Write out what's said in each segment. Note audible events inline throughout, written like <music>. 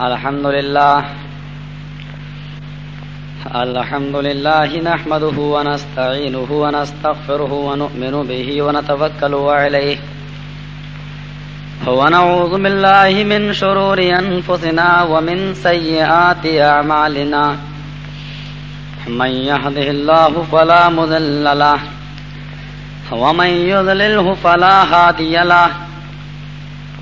الحمد لله الحمد لله نحمده ونستعينه ونستغفره ونؤمن به ونتوكل عليه ونعوذ بالله من شرور أنفسنا ومن سيئات أعمالنا من يهده الله فلا مذل له، ومن يذلله فلا هادي له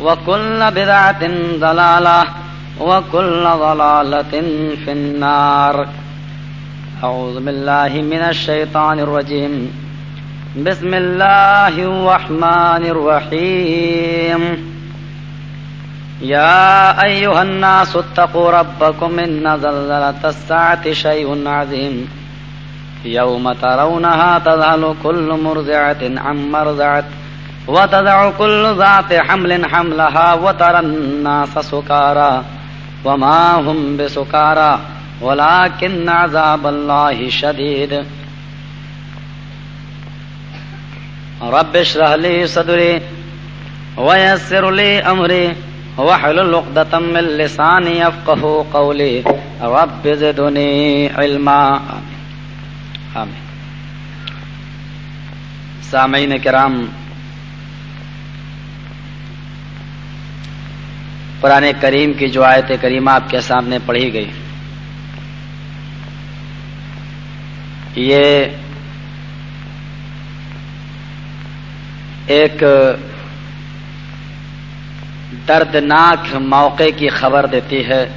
وكل بدعة ضلالة وكل ضلالة في النار. أعوذ بالله من الشيطان الرجيم. بسم الله الرحمن الرحيم. يا أيها الناس اتقوا ربكم إن زلزلة الساعة شيء عظيم. يوم ترونها تذهل كل مرزعة عن مرزعة وتدع كل ذات حمل حملها وترى الناس سكارى وما هم بسكارى ولكن عذاب الله شديد. رب اشرح لي صدري ويسر لي أمري واحلل عقدة من لساني يفقهوا قولي. رب زدني علما. آمين. سامعین کرام قرآن کریم کی جو آیت کریمہ آپ کے سامنے پڑھی گئی۔ یہ ایک دردناک موقع کی خبر دیتی ہے۔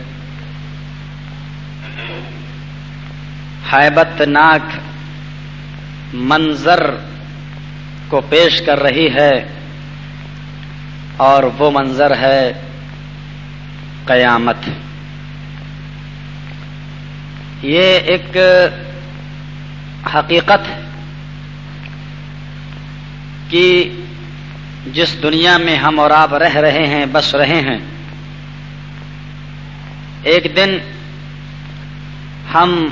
حیبت ناک منظر کو پیش کر رہی ہے اور وہ منظر ہے قیامت یہ ایک حقیقت کہ جس دنیا میں ہم اور آپ رہ رہے ہیں، بس رہے ہیں۔ ایک دن ہم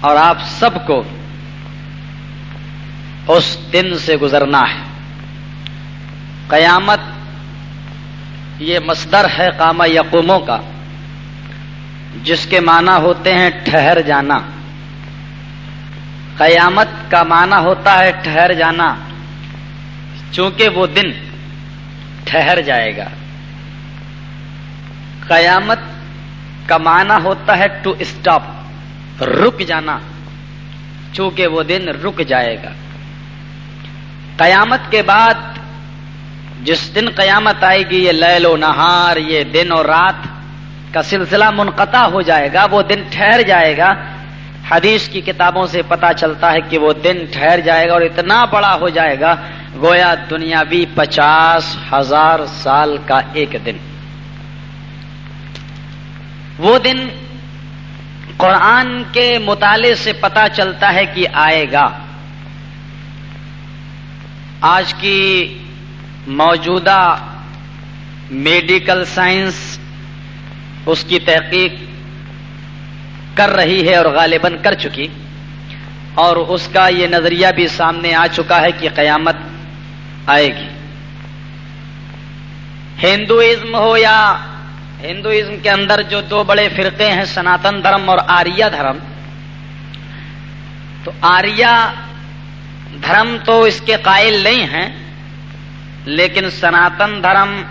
اور آپ سب کو اس دن سے گزرنا ہے۔ قیامت یہ مصدر ہے کاما یقوموں کا، جس کے معنی ہوتے ہیں ٹھہر جانا۔ قیامت کا معنی ہوتا ہے ٹھہر جانا، چونکہ وہ دن ٹھہر جائے گا۔ قیامت کا معنی ہوتا ہے ٹو اسٹاپ، رک جانا، چونکہ وہ دن رک جائے گا۔ قیامت کے بعد جس دن قیامت آئے گی، یہ لیل و نہار، یہ دن اور رات کا سلسلہ منقطع ہو جائے گا، وہ دن ٹھہر جائے گا۔ حدیث کی کتابوں سے پتا چلتا ہے کہ وہ دن ٹھہر جائے گا اور اتنا بڑا ہو جائے گا، گویا دنیاوی پچاس ہزار سال کا ایک دن۔ وہ دن قرآن کے مطالعے سے پتا چلتا ہے کہ آئے گا۔ آج کی موجودہ میڈیکل سائنس اس کی تحقیق کر رہی ہے اور غالباً کر چکی اور اس کا یہ نظریہ بھی سامنے آ چکا ہے کہ قیامت آئے گی۔ ہندوازم ہو یا ہندوازم کے اندر جو دو بڑے فرقے ہیں، سناتن دھرم اور آریہ دھرم، تو آریہ دھرم تو اس کے قائل نہیں ہیں لیکن سناتن دھرم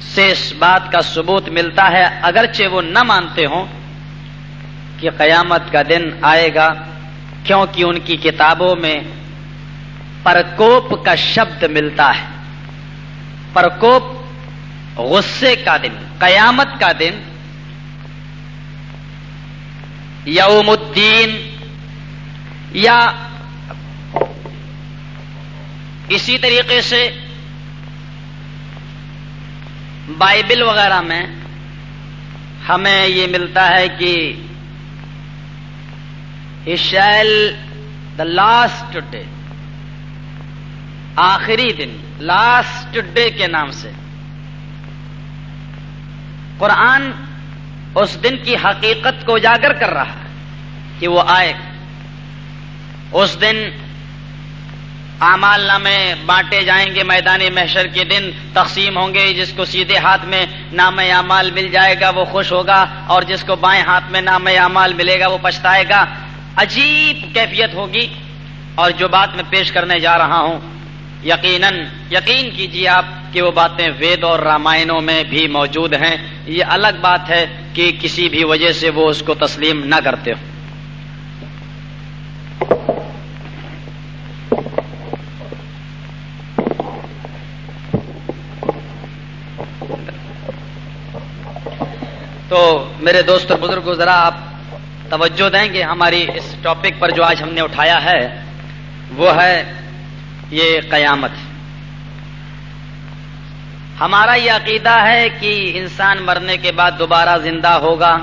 سے اس بات کا ثبوت ملتا ہے، اگرچہ وہ نہ مانتے ہوں کہ قیامت کا دن آئے گا، کیونکہ ان کی کتابوں میں پرکوپ کا شبد ملتا ہے۔ پرکوپ غصے کا دن، قیامت کا دن۔ یوم الدین یا اسی طریقے سے بائبل وغیرہ میں ہمیں یہ ملتا ہے کہ شیل دا لاسٹ ڈے آخری دن لاسٹ ڈے کے نام سے قرآن اس دن کی حقیقت کو اجاگر کر رہا ہے کہ وہ آئے اس دن اعمال نامے بانٹے جائیں گے میدانی محشر کے دن، تقسیم ہوں گے، جس کو سیدھے ہاتھ میں نام اعمال مل جائے گا، وہ خوش ہوگا، اور جس کو بائیں ہاتھ میں نام اعمال ملے گا، وہ پچھتائے گا۔ عجیب کیفیت ہوگی۔ اور جو بات میں پیش کرنے جا رہا ہوں، یقیناً، یقین کیجیے آپ کہ وہ باتیں وید اور رامائنوں میں بھی موجود ہیں۔ یہ الگ بات ہے کہ کسی بھی وجہ سے وہ اس کو تسلیم نہ کرتے ہو تو میرے دوست اور بزرگ ذرا آپ توجہ دیں گے ہماری اس ٹاپک پر جو آج ہم نے اٹھایا ہے، وہ ہے یہ قیامت۔ ہمارا یہ عقیدہ ہے کہ انسان مرنے کے بعد دوبارہ زندہ ہوگا،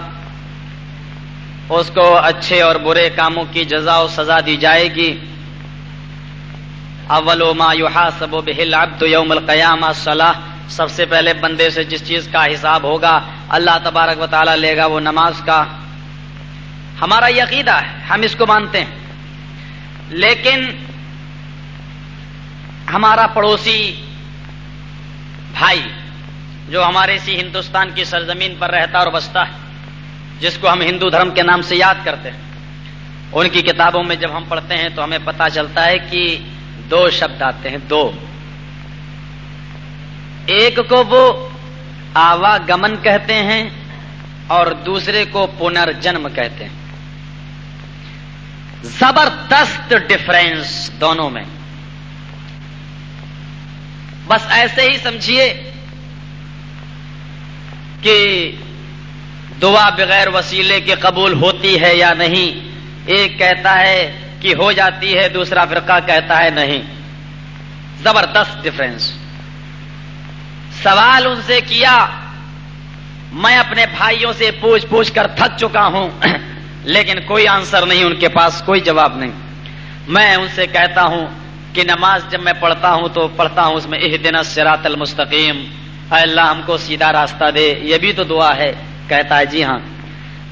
اس کو اچھے اور برے کاموں کی جزا و سزا دی جائے گی۔ اول ما یحاسب به العبد یوم القیامہ صلاح سب سے پہلے بندے سے جس چیز کا حساب ہوگا، اللہ تبارک و تعالی لے گا وہ نماز کا۔ ہمارا یہ عقیدہ ہے، ہم اس کو مانتے ہیں۔ لیکن ہمارا پڑوسی بھائی جو ہمارے سی ہندوستان کی سرزمین پر رہتا اور بستا ہے، جس کو ہم ہندو دھرم کے نام سے یاد کرتے ہیں، ان کی کتابوں میں جب ہم پڑھتے ہیں تو ہمیں پتا چلتا ہے کہ دو شبد آتے ہیں، دو۔ ایک کو وہ آواگمن کہتے ہیں اور دوسرے کو پنرجنم کہتے ہیں۔ زبردست ڈفرینس دونوں میں۔ بس ایسے ہی سمجھیے کہ دعا بغیر وسیلے کے قبول ہوتی ہے یا نہیں۔ ایک کہتا ہے کہ ہو جاتی ہے، دوسرا فرقہ کہتا ہے نہیں۔ زبردست ڈفرینس سوال ان سے کیا، میں اپنے بھائیوں سے پوچھ پوچھ کر تھک چکا ہوں، لیکن کوئی آنسر نہیں، ان کے پاس کوئی جواب نہیں۔ میں ان سے کہتا ہوں کہ نماز جب میں پڑھتا ہوں تو پڑھتا ہوں اس میں اح دن سراط المستقیم۔ اے اللہ، ہم کو سیدھا راستہ دے، یہ بھی تو دعا ہے۔ کہتا ہے جی ہاں۔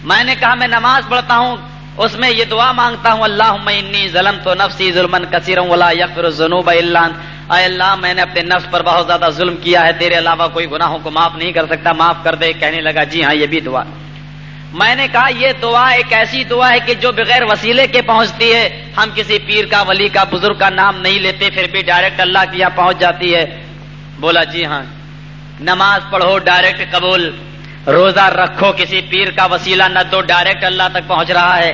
میں نے کہا، میں نماز پڑھتا ہوں، اس میں یہ دعا مانگتا ہوں اللہ انی ظلم تو نفسی ظلم کثیر ولا یقر ضنوب اللہ اے اللہ، میں نے اپنے نفس پر بہت زیادہ ظلم کیا ہے، تیرے علاوہ کوئی گناہوں کو معاف نہیں کر سکتا، معاف کر دے، کہنے لگا جی ہاں یہ بھی دعا۔ میں نے کہا، یہ دعا ایک ایسی دعا ہے کہ جو بغیر وسیلے کے پہنچتی ہے، ہم کسی پیر کا، ولی کا، بزرگ کا نام نہیں لیتے، پھر بھی ڈائریکٹ اللہ کی یہاں پہنچ جاتی ہے۔ بولا جی ہاں۔ نماز پڑھو ڈائریکٹ قبول۔ روزہ رکھو، کسی پیر کا وسیلہ نہ دو ڈائریکٹ اللہ تک پہنچ رہا ہے۔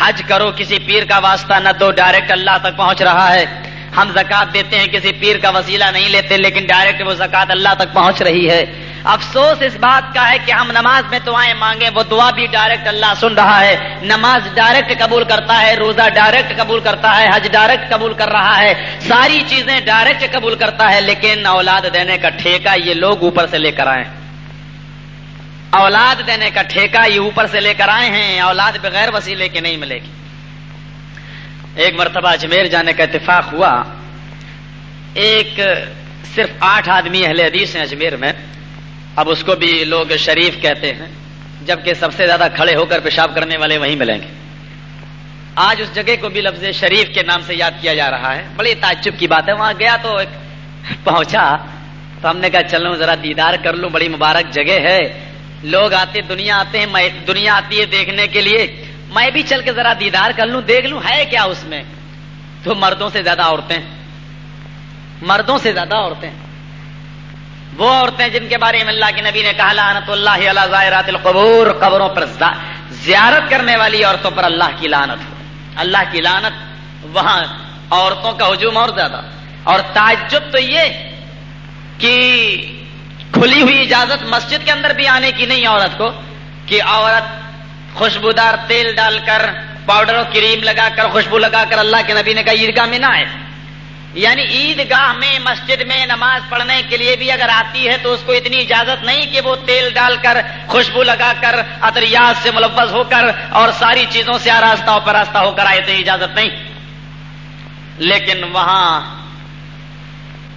حج کرو، کسی پیر کا واسطہ نہ دو ڈائریکٹ اللہ تک پہنچ رہا ہے۔ ہم زکات دیتے ہیں، کسی پیر کا وسیلہ نہیں لیتے، لیکن ڈائریکٹ وہ زکات اللہ تک پہنچ رہی ہے۔ افسوس اس بات کا ہے کہ ہم نماز میں دعائیں مانگیں، وہ دعا بھی ڈائریکٹ اللہ سن رہا ہے۔ نماز ڈائریکٹ قبول کرتا ہے، روزہ ڈائریکٹ قبول کرتا ہے، حج ڈائریکٹ قبول کر رہا ہے۔ ساری چیزیں ڈائریکٹ قبول کرتا ہے، لیکن اولاد دینے کا ٹھیکہ یہ لوگ اوپر سے لے کر آئے اولاد دینے کا ٹھیکہ یہ اوپر سے لے کر آئے ہیں، اولاد بغیر وسیلے کے نہیں ملے گی۔ ایک مرتبہ اجمیر جانے کا اتفاق ہوا۔ ایک صرف آٹھ آدمی اہل حدیث ہیں اجمیر میں۔ اب اس کو بھی لوگ شریف کہتے ہیں، جبکہ سب سے زیادہ کھڑے ہو کر پیشاب کرنے والے وہیں ملیں گے۔ آج اس جگہ کو بھی لفظ شریف کے نام سے یاد کیا جا رہا ہے۔ بڑی تعجب کی بات ہے۔ وہاں گیا تو ایک پہنچا۔ تو ہم نے کہا، چلو ذرا دیدار کر لوں، بڑی مبارک جگہ ہے۔ لوگ آتے، دنیا آتے ہیں۔ دنیا آتی ہے دیکھنے کے لیے۔ میں بھی چل کے ذرا دیدار کر لوں، دیکھ لوں، ہے کیا اس میں؟ تو مردوں سے زیادہ عورتیں، مردوں سے زیادہ عورتیں۔ وہ عورتیں جن کے بارے میں اللہ کے نبی نے کہا، لعنت اللہ علی زائرات القبور، قبروں پر زیارت کرنے والی عورتوں پر اللہ کی لعنت اللہ کی لعنت، وہاں عورتوں کا ہجوم اور زیادہ۔ اور تعجب تو یہ کہ کھلی ہوئی اجازت مسجد کے اندر بھی آنے کی نہیں، عورت کو، کہ عورت خوشبودار تیل ڈال کر پاؤڈر اور کریم لگا کر، خوشبو لگا کر اللہ کے نبی نے کہا، عیدگاہ میں نہ آئے۔ یعنی عید گاہ میں، مسجد میں نماز پڑھنے کے لیے بھی اگر آتی ہے تو اس کو اتنی اجازت نہیں کہ وہ تیل ڈال کر، خوشبو لگا کر ادریات سے ملوث ہو کر اور ساری چیزوں سے آراستہ ہو پراستہ ہو کر آئے تو اجازت نہیں۔ لیکن وہاں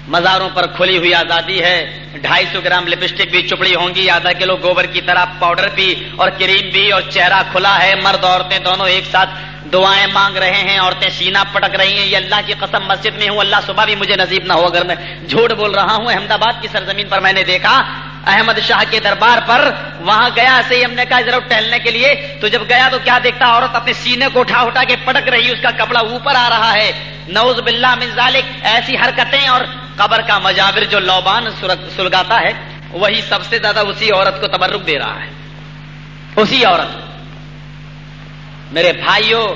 مزاروں پر کھلی ہوئی آزادی ہے۔ ڈھائی سو گرام لپسٹک بھی چپڑی ہوں گی۔ آدھا کلو گوبر کی طرح پاؤڈر بھی اور کریم بھی اور چہرہ کھلا ہے۔ مرد عورتیں دونوں ایک ساتھ دعائیں مانگ رہے ہیں۔ عورتیں سینا پٹک رہی ہیں۔ یہ اللہ کی قسم مسجد میں ہوں۔ اللہ صبح بھی مجھے نصیب نہ ہو۔ اگر میں جھوٹ بول رہا ہوں، احمد آباد کی سرزمین پر میں نے دیکھا، احمد شاہ کے دربار پر وہاں گیا ایسے ہی ہم نے کہا ضرور ٹہلنے کے لیے۔ تو جب گیا تو کیا دیکھتا؟ عورت اپنے سینے کو اٹھا اٹھا کے پٹک رہی۔ اس کا کپڑا اوپر آ رہا ہے۔ نوز باللہ من ذالک۔ ایسی حرکتیں اور قبر کا مجاور جو لوبان سلگاتا ہے، وہی سب سے زیادہ اسی عورت کو تبرک دے رہا ہے۔ اسی عورت۔ میرے بھائیوں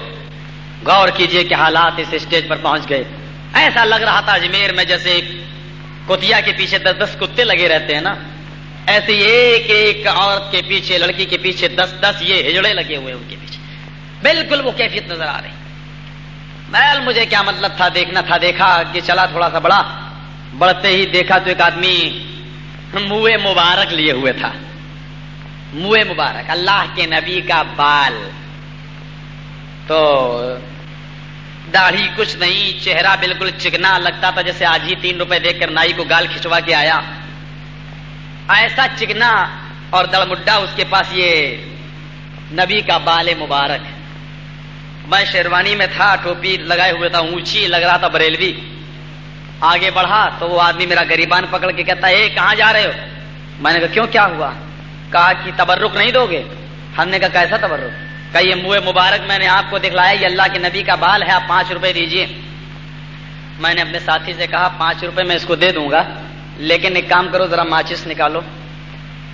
غور کیجیے کہ حالات اس اسٹیج پر پہنچ گئے۔ ایسا لگ رہا تھا اجمیر میں جیسے کتیا کے پیچھے دس دس کتے لگے رہتے ہیں نا۔ ایسے ایک ایک عورت کے پیچھے، لڑکی کے پیچھے دس دس یہ ہجڑے لگے ہوئے ان کے پیچھے۔ بالکل وہ کیفیت نظر آ رہی۔ محل مجھے کیا مطلب تھا، دیکھنا تھا، دیکھا کہ چلا تھوڑا سا بڑا۔ بڑھتے ہی دیکھا تو ایک آدمی منہ مبارک لیے ہوئے تھا۔ منہ مبارک، اللہ کے نبی کا بال۔ تو داڑھی کچھ نہیں، چہرہ بالکل چکنا لگتا تھا جیسے آج ہی تین روپے دیکھ کر نائی کو گال کھچوا کے آیا۔ ایسا چکنا اور دڑ مڈا اس کے پاس یہ نبی کا بال مبارک۔ میں شیروانی میں تھا، ٹوپی لگائے ہوئے تھا، اونچی لگ رہا تھا بریلوی۔ آگے بڑھا تو وہ آدمی میرا گریبان پکڑ کے کہتا ہے کہاں جا رہے ہو؟ میں نے کہا، کیوں، کیا ہوا؟ کہا کہ، تبرک نہیں دو گے؟ ہم نے کہا، کیسا تبرک؟ کہ یہ منہ مبارک میں نے آپ کو دکھلایا، یہ اللہ کے نبی کا بال ہے، آپ پانچ روپے دیجیے۔ میں نے اپنے ساتھی سے کہا، پانچ روپے میں اس کو دے دوں گا، لیکن ایک کام کرو، ذرا ماچس نکالو۔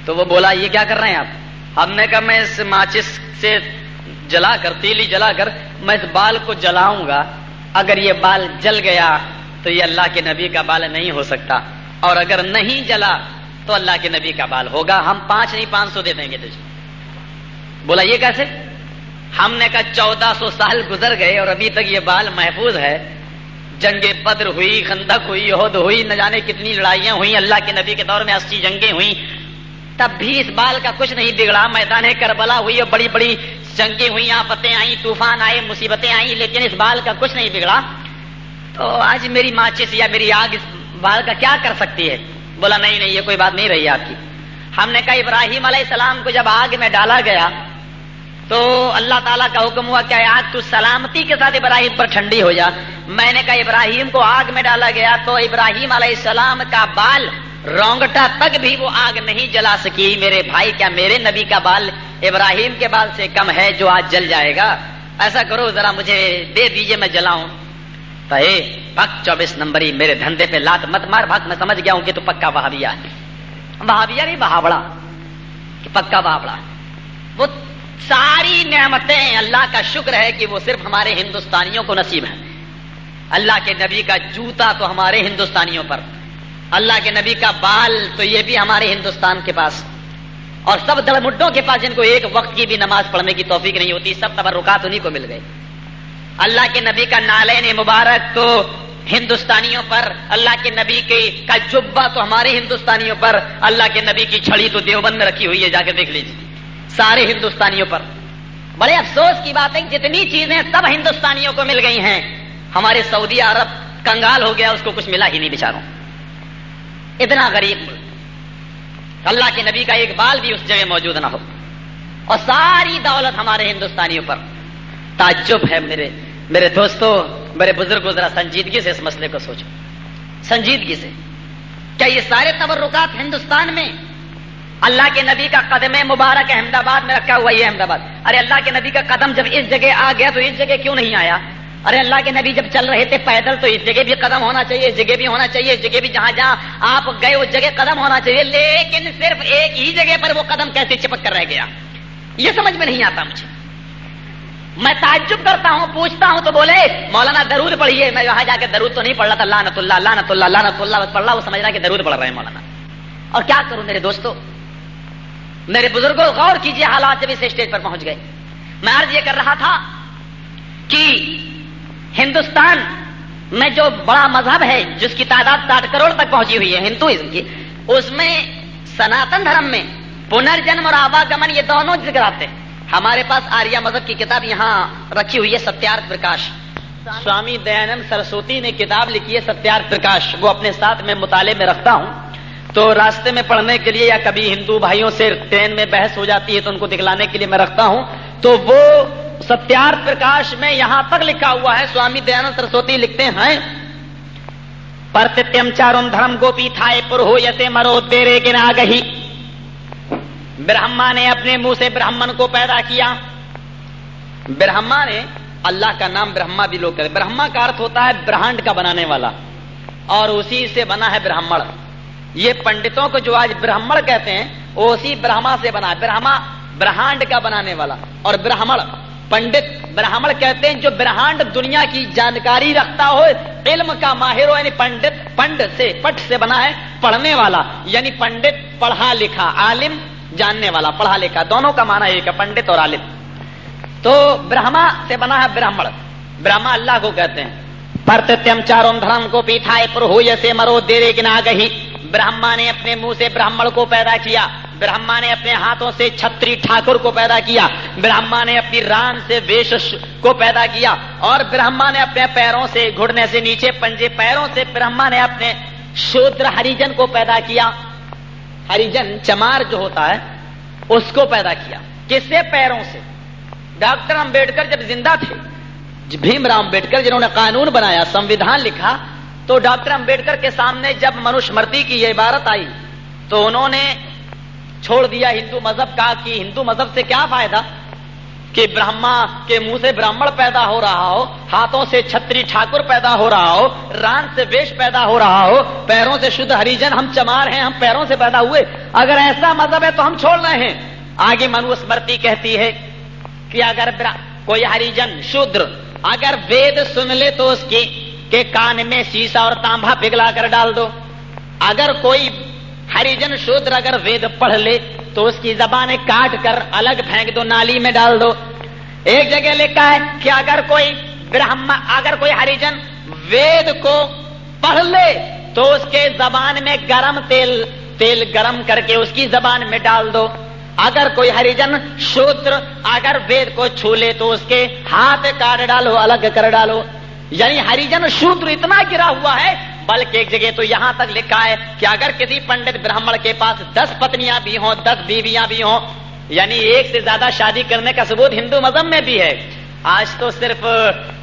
تو وہ بولا، یہ کیا کر رہے ہیں آپ؟ ہم نے کہا، میں اس ماچس سے جلا کر، تیلی جلا کر، میں اس بال کو جلاؤں گا، اگر یہ بال جل گیا تو یہ اللہ کے نبی کا بال نہیں ہو سکتا۔ اور اگر نہیں جلا تو اللہ کے نبی کا بال ہوگا۔ ہم پانچ نہیں، پانچ سو دے دیں گے تجھے۔ بولا یہ کیسے؟ ہم نے کہا چودہ سو سال گزر گئے اور ابھی تک یہ بال محفوظ ہے۔ جنگ بدر ہوئی، خندق ہوئی، عہد ہوئی، نہ جانے کتنی لڑائیاں ہوئی اللہ کے نبی کے دور میں اسی جنگیں ہوئی تب بھی اس بال کا کچھ نہیں بگڑا۔ میدان کربلا ہوئی اور بڑی بڑی جنگیں ہوئی آفتیں آئیں، طوفان آئے، مصیبتیں آئیں، لیکن اس بال کا کچھ نہیں بگڑا۔ تو آج میری ماچس یا میری آگ اس بال کا کیا کر سکتی ہے؟ بولا، نہیں نہیں، یہ کوئی بات نہیں رہی آپ کی۔ ہم نے کہا ابراہیم علیہ السلام کو جب آگ میں ڈالا گیا تو اللہ تعالیٰ کا حکم ہوا کیا آگ تو سلامتی کے ساتھ ابراہیم پر ٹھنڈی ہو جا۔ میں نے کہا ابراہیم کو آگ میں ڈالا گیا تو ابراہیم علیہ السلام کا بال رونگٹا تک بھی وہ آگ نہیں جلا سکی۔ میرے بھائی، کیا میرے نبی کا بال ابراہیم کے بال سے کم ہے جو آج جل جائے گا؟ ایسا کرو، ذرا مجھے دے دیجیے میں جلاؤں۔ پک چوبیس نمبر ہی میرے دھندے پہ لات مت مار بھاگ میں سمجھ گیا ہوں کہ تو پکا بہاویا ہے۔ بہاویا نہیں، بہاوڑا۔ پکا بہاوڑا وہ ساری نعمتیں اللہ کا شکر ہے کہ وہ صرف ہمارے ہندوستانیوں کو نصیب ہیں۔ اللہ کے نبی کا جوتا تو ہمارے ہندوستانیوں پر۔ اللہ کے نبی کا بال تو یہ بھی ہمارے ہندوستان کے پاس۔ اور سب دڑ مڈوں کے پاس جن کو ایک وقت کی بھی نماز پڑھنے کی توفیق نہیں ہوتی، سب تبرکات انہیں کو مل گئے۔ اللہ کے نبی کا نالین مبارک تو ہندوستانیوں پر، اللہ کے نبی کے کا جبا تو ہمارے ہندوستانیوں پر، اللہ کے نبی کی چھڑی تو دیوبند میں رکھی ہوئی ہے، جا کے دیکھ لیجیے سارے ہندوستانیوں پر۔ بڑے افسوس کی بات ہے جتنی چیزیں سب ہندوستانیوں کو مل گئی ہیں۔ ہمارے سعودی عرب کنگال ہو گیا، اس کو کچھ ملا ہی نہیں بچاروں اتنا غریب ملک۔ اللہ کے نبی کا ایک بال بھی اس جگہ موجود نہ ہو۔ اور ساری دولت ہمارے ہندوستانیوں پر۔ تعجب ہے میرے میرے دوستوں میرے بزرگوں ذرا سنجیدگی سے اس مسئلے کو سوچو۔ سنجیدگی سے۔ کیا یہ سارے تبرکات ہندوستان میں اللہ کے نبی کا قدم مبارک احمد آباد میں رکھا ہوا یہ احمد آباد ارے اللہ کے نبی کا قدم جب اس جگہ آ گیا تو اس جگہ کیوں نہیں آیا؟ ارے اللہ کے نبی جب چل رہے تھے پیدل تو اس جگہ بھی قدم ہونا چاہیے، اس جگہ بھی ہونا چاہیے، اس جگہ بھی جہاں جہاں آپ گئے اس جگہ قدم ہونا چاہیے، لیکن صرف ایک ہی جگہ پر وہ قدم کیسے چپک کر رہ گیا؟ یہ سمجھ میں نہیں آتا مجھے۔ میں تعجب کرتا ہوں، پوچھتا ہوں تو بولے، مولانا درود پڑھیے۔ میں وہاں جا کے درود تو نہیں پڑھ رہا تھا لانت اللہ لانت اللہ لانت اللہ پڑھ رہا وہ سمجھ رہا کہ درود پڑھ رہے ہیں مولانا۔ اور کیا کروں میرے دوستوں میرے بزرگوں، غور کیجیے حالات جب اس اسٹیج پر پہنچ گئے۔ میں آج یہ کر رہا تھا کہ ہندوستان میں جو بڑا مذہب ہے، جس کی تعداد ساٹھ کروڑ تک پہنچی ہوئی ہے، ہندوازم کی، اس میں سناتن دھرم میں پنرجنم اور آواگمن یہ دونوں ذکر آتے ہیں۔ ہمارے پاس آریہ مذہب کی کتاب یہاں رکھی ہوئی ہے، ستیارتھ پرکاش۔ سوامی دیانند سرسوتی نے کتاب لکھی ہے، ستیارتھ پرکاش۔ وہ اپنے ساتھ میں مطالعے میں رکھتا ہوں۔ تو راستے میں پڑھنے کے لیے یا کبھی ہندو بھائیوں سے ٹرین میں بحث ہو جاتی ہے تو ان کو دکھلانے کے لیے میں رکھتا ہوں۔ تو وہ ستیارتھ پرکاش میں یہاں تک لکھا ہوا ہے، سوامی دیانند سرسوتی لکھتے ہیں۔ پرتم چارم دھرم گوپی تھائے پر ہو یسے مرو تیرے کے ناگہی برہما نے اپنے منہ سے برہمن کو پیدا کیا۔ برہما نے اللہ کا نام برہما بھی لوگ کرے۔ برہما کا ارتھ ہوتا ہے برہانڈ کا بنانے والا اور اسی سے بنا ہے برہمڑ۔ یہ پنڈتوں کو جو آج برہمڑ کہتے ہیں، وہ اسی برہما سے بنا ہے۔ برہما برہانڈ کا بنانے والا اور برہمڑ، پنڈت برہمڑ کہتے ہیں، جو برہانڈ دنیا کی جانکاری رکھتا ہو، علم کا ماہر ہو یعنی پنڈت، پنڈ سے پٹ سے بنا ہے، پڑھنے والا۔ یعنی پنڈت، پڑھا لکھا، عالم جاننے والا پڑھا لکھا دونوں کا مانا ایک ہے پنڈت اور عالم۔ تو برہما سے بنا ہے برہمڑ برہما اللہ کو کہتے ہیں۔ پرتم چاروں دھرم کو پیٹھائے پر ہو جیسے مرو دیرے کی ناگہی برہما نے اپنے منہ سے برہمڑ کو پیدا کیا۔ برہما نے اپنے ہاتھوں سے چھتری ٹھاکر کو پیدا کیا۔ برہما نے اپنی ران سے ویش کو پیدا کیا۔ اور برہما نے اپنے پیروں سے گھڑنے سے نیچے پنجے پیروں سے برہما نے اپنے شودر ہریجن کو پیدا کیا۔ ہریجن چمار جو ہوتا ہے، اس کو پیدا کیا۔ کس سے پیروں سے؟ ڈاکٹر امبیڈکر جب زندہ تھے، بھیم رام امبیڈکر جنہوں نے قانون بنایا، سمویدھان لکھا، تو ڈاکٹر امبیڈکر کے سامنے جب منوش مرتی کی یہ عبارت آئی، تو انہوں نے چھوڑ دیا ہندو مذہب کا کہ ہندو مذہب سے کیا فائدہ؟ کہ برہما کے منہ سے براہمڑ پیدا ہو رہا ہو، ہاتھوں سے چھتری ٹھاکر پیدا ہو رہا ہو، ران سے ویش پیدا ہو رہا ہو، پیروں سے شدھ ہریجن ہم چمار ہیں، ہم پیروں سے پیدا ہوئے۔ اگر ایسا مذہب ہے تو ہم چھوڑ رہے ہیں۔ آگے منو اسمرتی کہتی ہے کہ اگر کوئی ہریجن شودر اگر وید سن لے تو اس کی کے کان میں سیسا اور تانبا پگلا کر ڈال دو۔ اگر کوئی ہریجن شودر اگر وید پڑھ لے تو اس کی زبان کاٹ کر الگ پھینک دو، نالی میں ڈال دو۔ ایک جگہ لکھا ہے کہ اگر کوئی برہما، اگر کوئی ہریجن وید کو پڑھ لے تو اس کے زبان میں گرم تیل تیل گرم کر کے اس کی زبان میں ڈال دو۔ اگر کوئی ہریجن شودر اگر وید کو چھو لے تو اس کے ہاتھ کاٹ ڈالو، الگ کر ڈالو۔ یعنی ہریجن شودر اتنا گرا ہوا ہے بلکہ ایک جگہ تو یہاں تک لکھا ہے کہ اگر کسی پنڈت برہمڑ کے پاس دس پتنیاں بھی ہوں، دس بیویاں بھی ہوں یعنی ایک سے زیادہ شادی کرنے کا ثبوت ہندو مذہب میں بھی ہے۔ آج تو صرف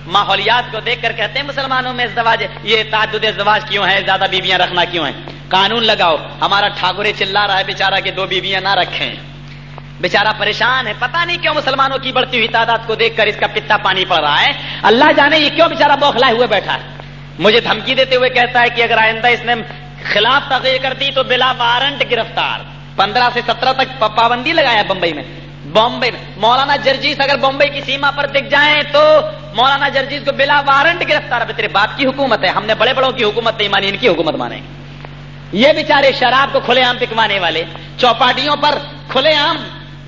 ماحولیات کو دیکھ کر کہتے ہیں مسلمانوں میں ازدواج یہ تعدد ازدواج کیوں ہے زیادہ بیویاں رکھنا کیوں ہے قانون لگاؤ۔ ہمارا ٹھاکرے چلا رہا ہے بےچارا کہ دو بیویاں نہ رکھیں۔ بےچارا پریشان ہے، پتہ نہیں کیوں مسلمانوں کی بڑھتی ہوئی تعداد کو دیکھ کر اس کا پتا پانی پڑ رہا ہے۔ اللہ جانے یہ کیوں بےچارا بوکھلائے ہوئے بیٹھا ہے؟ مجھے دھمکی دیتے ہوئے کہتا ہے کہ اگر آئندہ اس نے خلاف تقریر کر دی تو بلا وارنٹ گرفتار۔ پندرہ سے سترہ تک پابندی لگایا بمبئی میں۔ بامبے میں مولانا جرجیس اگر بمبئی کی سیما پر دکھ جائیں تو مولانا جرجیس کو بلا وارنٹ گرفتار اب تیرے باپ کی حکومت ہے۔ ہم نے بڑے بڑوں کی حکومت نہیں مانی، ان کی حکومت مانے۔ یہ بیچارے شراب کو کھلے عام پکوانے والے، چوپاٹیوں پر کھلے عام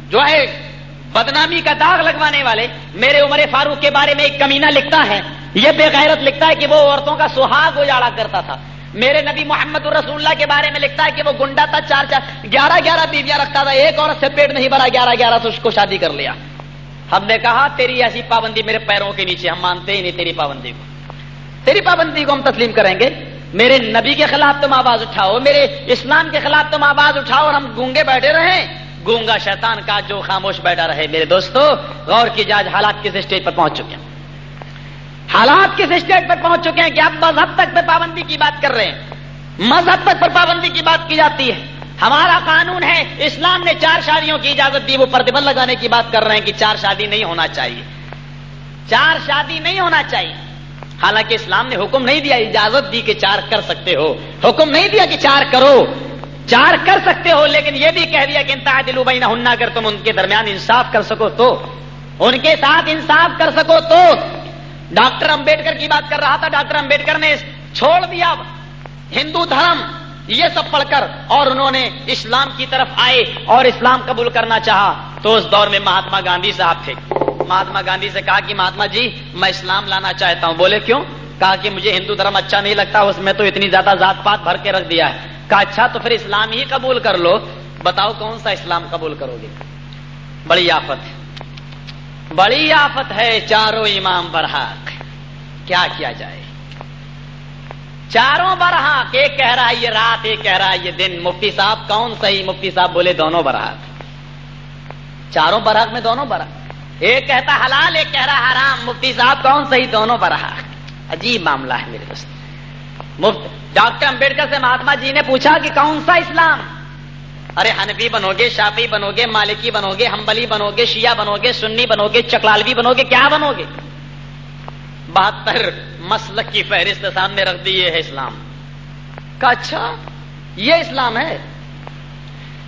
جو ہے بدنامی کا داغ لگوانے والے، میرے عمر فاروق کے بارے میں ایک کمینہ لکھتا ہے۔ یہ بے غیرت لکھتا ہے کہ وہ عورتوں کا سہاگ اجاڑا کرتا تھا۔ میرے نبی محمد الرسول اللہ کے بارے میں لکھتا ہے کہ وہ گنڈا تھا، چار چار، گیارہ گیارہ بیویاں رکھتا تھا۔ ایک عورت سے پیٹ نہیں بھرا، گیارہ گیارہ سے اس کو شادی کر لیا۔ ہم نے کہا، تیری ایسی پابندی میرے پیروں کے نیچے، ہم مانتے ہی نہیں تیری پابندی کو۔ تیری پابندی کو ہم تسلیم کریں گے۔ میرے نبی کے خلاف تم آواز اٹھاؤ، میرے اسلام کے خلاف تم آواز اٹھاؤ اور ہم گونگے بیٹھے رہیں۔ گونگا شیطان کا جو خاموش بیٹھا رہے، میرے دوستو، غور کی جاج حالات کس اسٹیج پر پہنچ چکے ہیں؟ حالات کس اسٹیج پر پہنچ چکے ہیں کہ آپ مذہب تک پہ پابندی کی بات کر رہے ہیں؟ مذہب تک پر پابندی کی بات کی جاتی ہے۔ ہمارا قانون ہے، اسلام نے چار شادیوں کی اجازت دی، وہ پردبل لگانے کی بات کر رہے ہیں کہ چار شادی نہیں ہونا چاہیے۔ چار شادی نہیں ہونا چاہیے۔ حالانکہ اسلام نے حکم نہیں دیا، اجازت دی کہ چار کر سکتے ہو۔ حکم نہیں دیا کہ چار کرو۔ چار کر سکتے ہو، لیکن یہ بھی کہہ دیا کہ انتہا دلو بھائی نہ کر تم ان کے درمیان انصاف کر سکو تو، ان کے ساتھ انصاف کر سکو تو۔ ڈاکٹر امبیڈکر کی بات کر رہا تھا، ڈاکٹر امبیڈکر نے چھوڑ دیا ہندو دھرم، یہ سب پڑھ کر اور انہوں نے اسلام کی طرف آئے اور اسلام قبول کرنا چاہا۔ تو اس دور میں مہاتما گاندھی صاحب تھے۔ مہاتما گاندھی سے کہا کہ مہاتما جی میں اسلام لانا چاہتا ہوں۔ بولے کیوں؟ کہا کہ مجھے ہندو دھرم اچھا نہیں لگتا، اس میں تو اتنی زیادہ ذات پات بھر کے رکھ دیا ہے۔ کہا اچھا تو پھر اسلام ہی قبول کر لو۔ بتاؤ کون سا اسلام قبول کرو گے؟ بڑی آفت۔ ہے بڑی آفت ہے چاروں امام برحق۔ کیا کیا جائے؟ چاروں برحق، ایک کہہ رہا ہے یہ رات، ایک کہہ رہا ہے یہ دن۔ مفتی صاحب کون صحیح؟ مفتی صاحب بولے دونوں برحق۔ چاروں برحق میں دونوں برحق۔ ایک کہتا حلال، ایک کہہ رہا حرام۔ مفتی صاحب کون صحیح؟ دونوں برحق۔ عجیب معاملہ ہے میرے دوست مفت ڈاکٹر امبیڈکر سے مہاتما جی نے پوچھا کہ کون سا اسلام؟ ارے ہنفی بنو گے شافی بنو گے، مالکی بنو گے ہمبلی بنو گے، شیعہ بنو گے، سنی بنو گے، چکلالوی بنو گے، کیا بنو گے؟ بہتر مسلک کی فہرست سامنے رکھ دی، یہ ہے اسلام۔ کا اچھا یہ اسلام ہے۔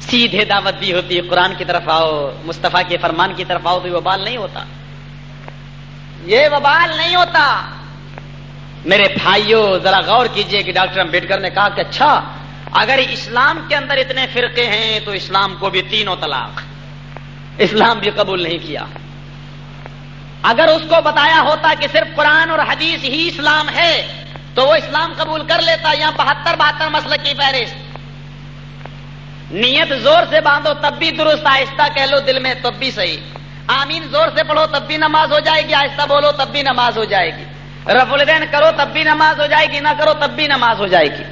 سیدھے دعوت دی ہوتی ہے قرآن کی طرف آؤ، مصطفیٰ کے فرمان کی طرف آؤ، تو یہ وبال نہیں ہوتا۔ یہ وبال نہیں ہوتا۔ میرے بھائیوں ذرا غور کیجیے کہ ڈاکٹر امبیڈکر نے کہا کہ اچھا اگر اسلام کے اندر اتنے فرقے ہیں تو اسلام کو بھی تینوں طلاق. اسلام بھی قبول نہیں کیا. اگر اس کو بتایا ہوتا کہ صرف قرآن اور حدیث ہی اسلام ہے، تو وہ اسلام قبول کر لیتا یا بہتر بہتر مسئلہ کی فہرست. نیت زور سے باندھو تب بھی درست آہستہ کہہ لو دل میں تب بھی صحیح. آمین زور سے پڑھو تب بھی نماز ہو جائے گی، آہستہ بولو تب بھی نماز ہو جائے گی. رف الدین کرو تب بھی نماز ہو جائے گی، نہ کرو تب بھی نماز ہو جائے گی.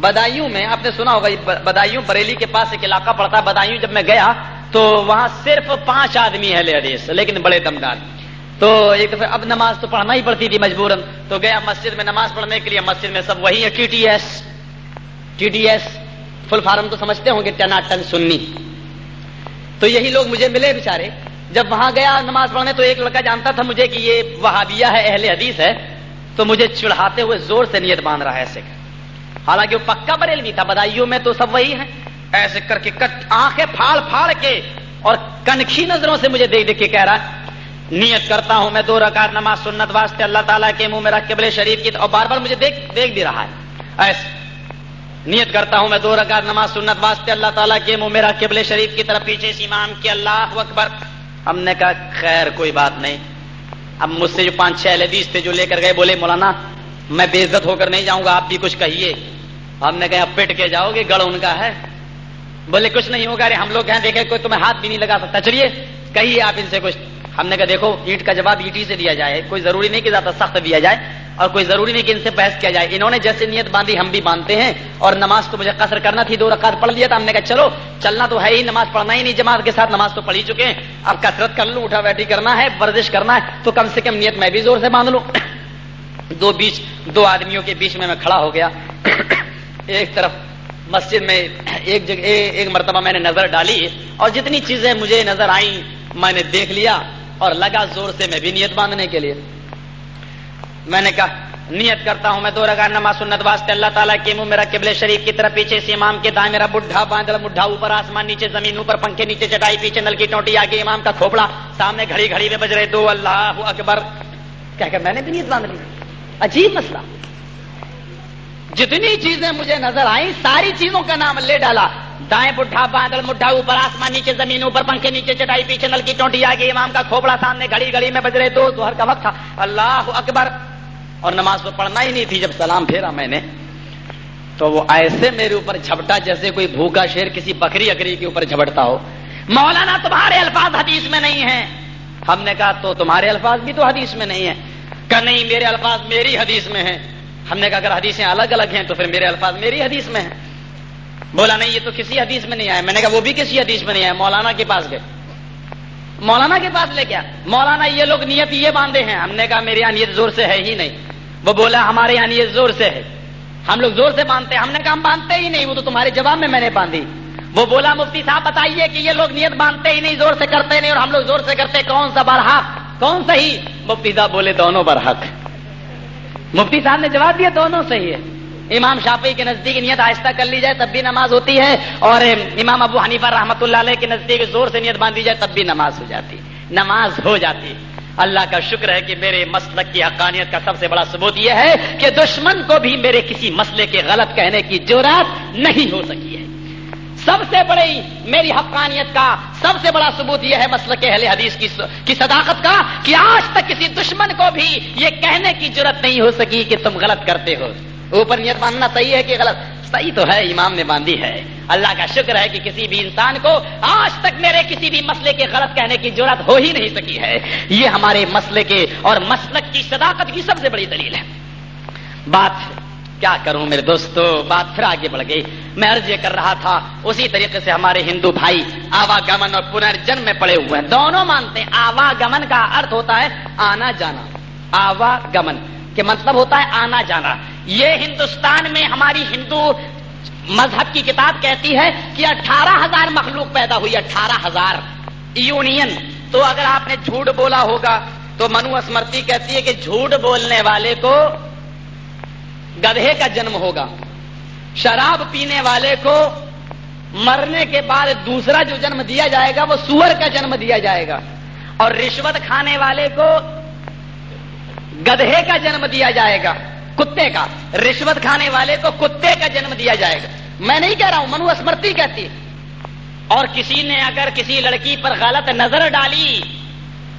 بدایوں میں، آپ نے سنا ہوگا بدایوں بریلی کے پاس ایک علاقہ پڑتا ہے بدایوں جب میں گیا تو وہاں صرف پانچ آدمی ہے حدیث، لیکن بڑے دمدار۔ تو ایک دفعہ اب نماز تو پڑھنا ہی پڑتی تھی مجبوراً۔ تو گیا مسجد میں نماز پڑھنے کے لیے، مسجد میں سب وہی ہے T T S T T S full form تو سمجھتے ہوں گے ٹنا ٹن سننی تو یہی لوگ مجھے ملے بےچارے جب وہاں گیا نماز پڑھنے تو ایک لڑکا جانتا تھا مجھے کہ یہ وہابیہ ہے، اہل حدیث ہے۔ تو مجھے چڑھاتے ہوئے زور سے نیت باندھ رہا ہے ایسے۔ حالانکہ وہ پکا بریل بھی تھا، بدائیوں میں تو سب وہی ہیں۔ ایسے کر کے کٹ آنکھیں پھاڑ پھاڑ کے اور کنکھی نظروں سے مجھے دیکھ دیکھ کے کہہ رہا نیت کرتا ہوں میں دو رکعت نماز سنت واسطے اللہ تعالیٰ کے منہ میں رکھ کے شریف کی، اور بار بار مجھے دیکھ دیکھ بھی رہا ہے۔ ایسے نیت کرتا ہوں میں دو رکعت نماز سنت واسطے اللہ تعالیٰ کے منہ میں رکھ شریف کی طرف پیچھے امام کے اللہ اکبر۔ ہم نے کہا، خیر، کوئی بات نہیں۔ اب مجھ سے جو پانچ چھ حدیث تھے جو لے کر گئے، بولے، مولانا، میں بے عزت ہو کر نہیں جاؤں گا، آپ بھی کچھ کہیے۔ ہم نے کہا، پٹ کے جاؤ گے گڑ ان کا ہے۔ بولے، کچھ نہیں ہوگا۔ ارے، ہم لوگ کہیں دیکھے کوئی تمہیں ہاتھ بھی نہیں لگا سکتا۔ چلیے، کہیے آپ ان سے کچھ۔ ہم نے کہا، دیکھو، اینٹ کا جواب اینٹی سے دیا جائے۔ کوئی ضروری نہیں کہ زیادہ سخت دیا جائے، اور کوئی ضروری نہیں کہ ان سے بحث کیا جائے۔ انہوں نے جیسے نیت باندھی، ہم بھی باندھتے ہیں۔ اور نماز تو مجھے قصر کرنا تھی، دو رکعت پڑھ لیا تھا۔ ہم نے کہا، چلو، چلنا تو ہے ہی، نماز پڑھنا ہی نہیں، جماعت کے ساتھ نماز تو پڑھ ہی چکے ہیں۔ اب کثرت کر لوں اٹھا بیٹھی کرنا ہے، ورزش کرنا ہے۔ تو کم سے کم نیت میں بھی زور سے باندھ لوں دو بیچ، دو آدمیوں کے بیچ میں میں کھڑا ہو گیا۔ ایک طرف مسجد میں ایک جگہ ایک مرتبہ میں نے نظر ڈالی اور جتنی چیزیں مجھے نظر آئیں میں نے دیکھ لیا اور لگا زور سے میں بھی نیت باندھنے کے لیے۔ میں نے کہا، نیت کرتا ہوں میں دو رگا نماز سنت واسطے۔ اللہ تعالیٰ کے منہ میرا قبل شریف کی طرف پیچھے سے امام کے دائیں میرا بڈھا باندھ مڈھا اوپر آسمان، نیچے زمین، اوپر پنکھے، نیچے چٹائی، پیچھے نل کی ٹوٹی آگے امام کا کھوپڑا، سامنے گھڑی گھڑی میں بج رہے۔ دو، اللہ اکبر۔ کہہ کر میں نے بھی نیت باندھ لی۔ عجیب مسئلہ۔ جتنی چیزیں مجھے نظر آئیں، ساری چیزوں کا نام لے ڈالا۔ دائیں بڈھا بادل مڈھا اوپر آسمان، نیچے زمین، اوپر پنکھے، نیچے چٹائی، پیچھے نل کی ٹوٹی آگے امام کا کھوپڑا، سامنے گھڑی گھڑی میں بج رہے دو دوہر کا وقت تھا۔ اللہ اکبر۔ اور نماز تو پڑھنا ہی نہیں تھی، جب سلام پھیرا میں نے۔ تو وہ ایسے میرے اوپر جھپٹا جیسے کوئی بھوکا شیر کسی بکری اکری کے اوپر جھپٹتا ہو۔ مولانا، تمہارے الفاظ حدیث میں نہیں ہیں۔ ہم نے کہا، تو تمہارے الفاظ بھی تو حدیث میں نہیں ہیں۔ کہ نہیں، میرے الفاظ میری حدیث میں ہیں۔ ہم نے کہا اگر حدیثیں الگ الگ ہیں تو پھر میرے الفاظ میری حدیث میں ہیں۔ بولا نہیں، یہ تو کسی حدیث میں نہیں آیا۔ میں نے کہا وہ بھی کسی حدیث میں نہیں آیا، مولانا کے پاس گئے۔ مولانا کے پاس لے گیا مولانا، یہ لوگ نیت یہ باندھے ہیں۔ ہم نے کہا میری یہاں نیت زور سے ہے ہی نہیں۔ وہ بولا ہمارے یہاں نیت زور سے ہے۔ ہم لوگ زور سے باندھتے ہیں۔ ہم نے کہا ہم باندھتے ہی نہیں، وہ تو تمہارے جواب میں میں نے باندھی۔ وہ بولا مفتی صاحب، بتائیے کہ یہ لوگ نیت باندھتے ہی نہیں، زور سے کرتے نہیں، اور ہم لوگ زور سے کرتے کون سا برحق؟ کون صحیح مفتی صاحب بولے دونوں برحق۔ مفتی صاحب نے جواب دیا دونوں صحیح ہے۔ امام شافی کے نزدیک نیت آہستہ کر لی جائے تب بھی نماز ہوتی ہے، اور امام ابو حنیفہ رحمۃ اللہ علیہ کے نزدیک زور سے نیت باندھی جائے تب بھی نماز ہو جاتی، نماز ہو جاتی۔ اللہ کا شکر ہے کہ میرے مسلک کی حقانیت کا سب سے بڑا ثبوت یہ ہے کہ دشمن کو بھی میرے کسی مسئلے کے غلط کہنے کی جرات نہیں ہو سکی ہے۔ سب سے بڑی میری حقانیت کا سب سے بڑا ثبوت یہ ہے مسل کے اہل حدیث کی صداقت کا کہ آج تک کسی دشمن کو بھی یہ کہنے کی ضرورت نہیں ہو سکی کہ تم غلط کرتے ہو۔ اوپر نیت باندھنا صحیح ہے کہ غلط؟ صحیح تو ہے، امام نے باندھی ہے۔ اللہ کا شکر ہے کہ کسی بھی انسان کو آج تک میرے کسی بھی مسئلے کے غلط کہنے کی ضرورت ہو ہی نہیں سکی ہے۔ یہ ہمارے مسئلے کے اور مسلک کی صداقت کی سب سے بڑی دلیل ہے۔ بات کیا کروں میرے دوستو؟ بات پھر آگے بڑھ گئی۔ میں عرض یہ کر رہا تھا، اسی طریقے سے ہمارے ہندو بھائی آواگمن اور پنرجن میں پڑے ہوئے ہیں۔ دونوں مانتے ہیں۔ آواگمن کا ارتھ ہوتا ہے آنا جانا۔ آواگمن کے مطلب ہوتا ہے آنا جانا۔ یہ ہندوستان میں ہماری ہندو مذہب کی کتاب کہتی ہے کہ اٹھارہ ہزار مخلوق پیدا ہوئی، اٹھارہ ہزار۔ یونین۔ تو اگر آپ نے جھوٹ بولا ہوگا، تو منو اسمرتی کہتی ہے کہ جھوٹ بولنے والے کو گدھے کا جنم ہوگا۔ شراب پینے والے کو مرنے کے بعد دوسرا جو جنم دیا جائے گا وہ سور کا جنم دیا جائے گا۔ اور رشوت کھانے والے کو گدھے کا جنم دیا جائے گا۔ کتے کا۔ رشوت کھانے والے کو کتے کا جنم دیا جائے گا۔ میں نہیں کہہ رہا ہوں، منو اسمرتی کہتی۔ ہے اور کسی نے اگر کسی لڑکی پر غلط نظر ڈالی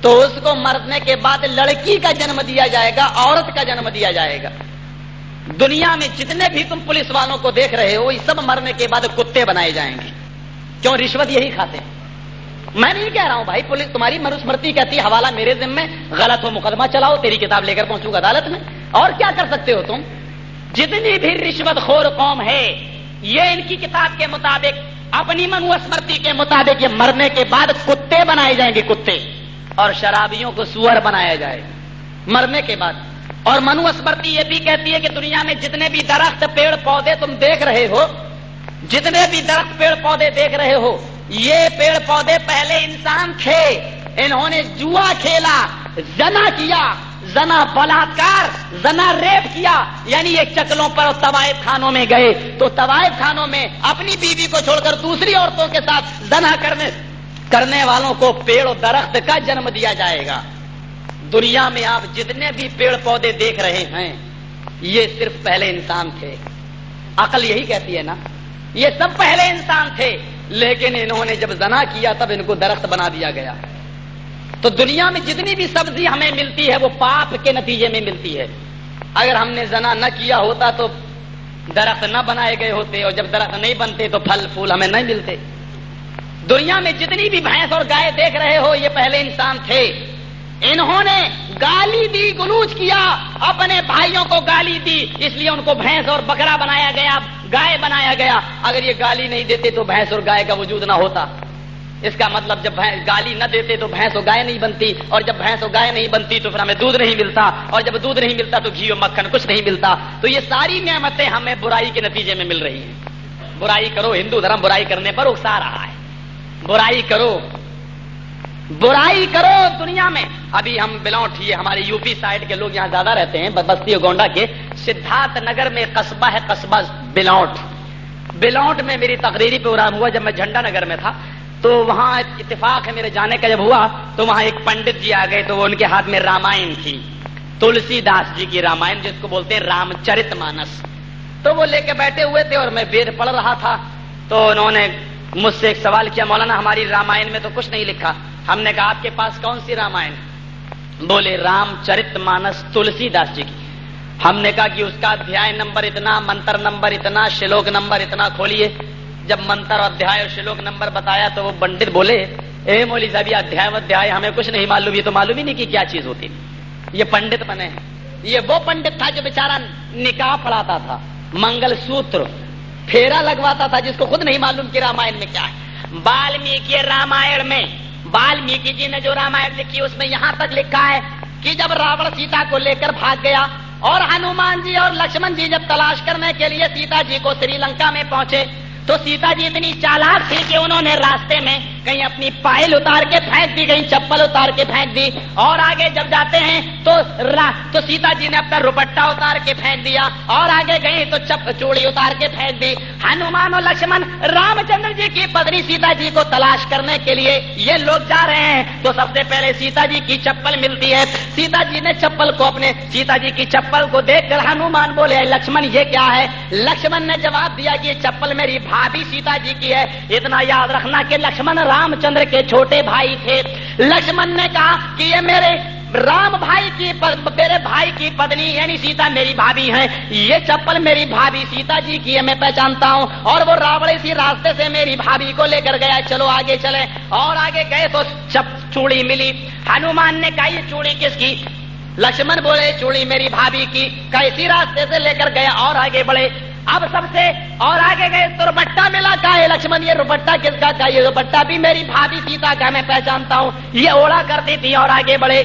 تو اس کو مرنے کے بعد لڑکی کا جنم دیا جائے گا، عورت کا جنم دیا جائے گا۔ دنیا میں جتنے بھی تم پولیس والوں کو دیکھ رہے ہو، یہ سب مرنے کے بعد کتے بنائے جائیں گے۔ کیوں؟ رشوت یہی کھاتے ہیں۔ میں نہیں کہہ رہا ہوں بھائی، پولیس تمہاری مرسمرتی کہتی ہے، حوالہ میرے ذمے، غلط ہو، مقدمہ چلاؤ، تیری کتاب لے کر پہنچوں گا عدالت میں۔ اور کیا کر سکتے ہو تم؟ جتنی بھی رشوت خور قوم ہے، یہ ان کی کتاب کے مطابق، اپنی منو اسمرتی کے مطابق یہ مرنے کے بعد کتے بنائے جائیں گے، کتے۔ اور شرابیوں کو سور بنایا جائے۔ مرنے کے بعد۔ اور منو اسمرتی یہ بھی کہتی ہے کہ دنیا میں جتنے بھی درخت پیڑ پودے تم دیکھ رہے ہو، جتنے بھی درخت پیڑ پودے دیکھ رہے ہو، یہ پیڑ پودے پہلے انسان تھے انہوں نے جوا کھیلا، زنا کیا، زنا بلاکار، زنا ریپ کیا یعنی یہ چکلوں پر طوائف خانوں میں گئے۔ تو طوائف خانوں میں اپنی بیوی کو چھوڑ کر دوسری عورتوں کے ساتھ زنا کرنے کرنے والوں کو پیڑ و درخت کا جنم دیا جائے گا۔ دنیا میں آپ جتنے بھی پیڑ پودے دیکھ رہے ہیں، یہ صرف پہلے انسان تھے۔ عقل یہی کہتی ہے نا، یہ سب پہلے انسان تھے، لیکن انہوں نے جب زنا کیا تب ان کو درخت بنا دیا گیا۔ تو دنیا میں جتنی بھی سبزی ہمیں ملتی ہے، وہ پاپ کے نتیجے میں ملتی ہے۔ اگر ہم نے زنا نہ کیا ہوتا تو درخت نہ بنائے گئے ہوتے، اور جب درخت نہیں بنتے تو پھل پھول ہمیں نہیں ملتے۔ دنیا میں جتنی بھی بھینس اور گائے دیکھ رہے ہو، یہ پہلے انسان تھے۔ انہوں نے گالی دی، گلوچ کیا، اپنے بھائیوں کو گالی دی، اس لیے ان کو بھینس اور بکرا بنایا گیا، گائے بنایا گیا۔ اگر یہ گالی نہیں دیتے تو بھینس اور گائے کا وجود نہ ہوتا۔ اس کا مطلب جب گالی نہ دیتے تو بھینس و گائے نہیں بنتی، اور جب بھینس و گائے نہیں بنتی تو پھر ہمیں دودھ نہیں ملتا، اور جب دودھ نہیں ملتا تو گھی و مکھن کچھ نہیں ملتا۔ تو یہ ساری نعمتیں ہمیں برائی کے نتیجے میں مل رہی ہیں۔ برائی کرو، ہندو دھرم برائی کرنے پر اکسا رہا ہے۔ برائی کرو۔ برائی کرو دنیا میں۔ ابھی ہم بلونٹ یہ ہمارے یو پی سائڈ کے لوگ یہاں زیادہ رہتے ہیں بستی گونڈا کے۔ سدھارتھ نگر میں قصبہ ہے قصبہ بلونٹ۔ بلونٹ میں میری تقریری پروگرام ہوا جب میں جھنڈا نگر میں تھا۔ تو وہاں اتفاق ہے میرے جانے کا، جب ہوا تو وہاں ایک پنڈت جی آ گئے تو وہ ان کے ہاتھ میں رامائن تھی۔ تلسی داس جی کی رامائن، جس کو بولتے ہیں رام چرت مانس۔ تو وہ لے کے بیٹھے ہوئے تھے اور میں وید پڑھ رہا تھا۔ تو انہوں نے مجھ سے ایک سوال کیا، مولانا ہماری رامائن میں تو کچھ نہیں لکھا۔ ہم نے کہا آپ کے پاس کون سی رامائن بولے، رام چرت مانس تلسی داس جی کی۔ ہم نے کہا کہ اس کا ادھیائے نمبر اتنا، منتر نمبر اتنا، شلوک نمبر اتنا کھولیے۔ جب منتر ادھیائے اور شلوک نمبر بتایا تو وہ پنڈت بولے، اے مولی صاحب ادھیائے ادھیائے ہمیں کچھ نہیں معلوم، یہ تو معلوم ہی نہیں کہ کیا چیز ہوتی۔ یہ پنڈت بنے ہیں۔ یہ وہ پنڈت تھا جو بیچارہ نکاح پڑھاتا تھا منگل سوتر پھیرا لگواتا تھا، جس کو خود نہیں معلوم کہ رامائن میں کیا ہے۔ بالمیکی رامائن میں والمیکی جی نے جو رامائن لکھی اس میں یہاں تک لکھا ہے کہ جب راوڑ سیتا کو لے کر بھاگ گیا اور ہنومان جی اور لکشمن جی جب تلاش کرنے کے لیے سیتا جی کو سری لنکا میں پہنچے تو سیتا جی اتنی چالاک تھی کہ انہوں نے راستے میں کہیں اپنی پائل اتار کے پھینک دی، کہیں چپل اتار کے پھینک دی۔ اور آگے جب جاتے ہیں تو تو سیتا جی نے اپنا روپٹا اتار کے پھینک دیا۔ اور آگے گئے تو چپ چوڑی اتار کے پھینک دی۔ ہنومان اور لکشمن رام چندر جی کی پدری سیتا جی کو تلاش کرنے کے لیے یہ لوگ جا رہے ہیں۔ تو سب سے پہلے سیتا جی کی چپل ملتی ہے۔ سیتا جی نے چپل کو اپنے سیتا جی کی چپل کو دیکھ کر ہنومان بولے لکشمن، یہ کیا ہے؟ لکشمن نے جواب دیا کہ چپل میری بھابھی سیتا جی کی ہے۔ اتنا یاد رکھنا کہ لکشمن رام چندر کے چھوٹے بھائی تھے۔ لکشمن نے کہا کہ یہ میرے رام بھائی کی میرے بھائی کی پتنی یعنی سیتا میری بھابھی ہے یہ چپل میری بھابھی سیتا جی کی ہے، میں پہچانتا ہوں۔ اور وہ راوڑ اسی راستے سے میری بھابھی کو لے کر گیا۔ چلو آگے چلے اور آگے گئے تو چپ چوڑی ملی۔ ہنومان نے کہا، یہ چوڑی کس کی؟ لکشمن بولے، چوڑی میری بھابھی کی۔ کیسی راستے سے لے کر گیا اور آگے بڑھے۔ اب سب سے اور آگے گئے تو روپٹا ملا کا ہے لکشمن، یہ روپٹا کس کا یہ روپٹا بھی میری بھابھی سیتا کا میں پہچانتا ہوں۔ یہ اوڑا کرتی تھی اور آگے بڑھے۔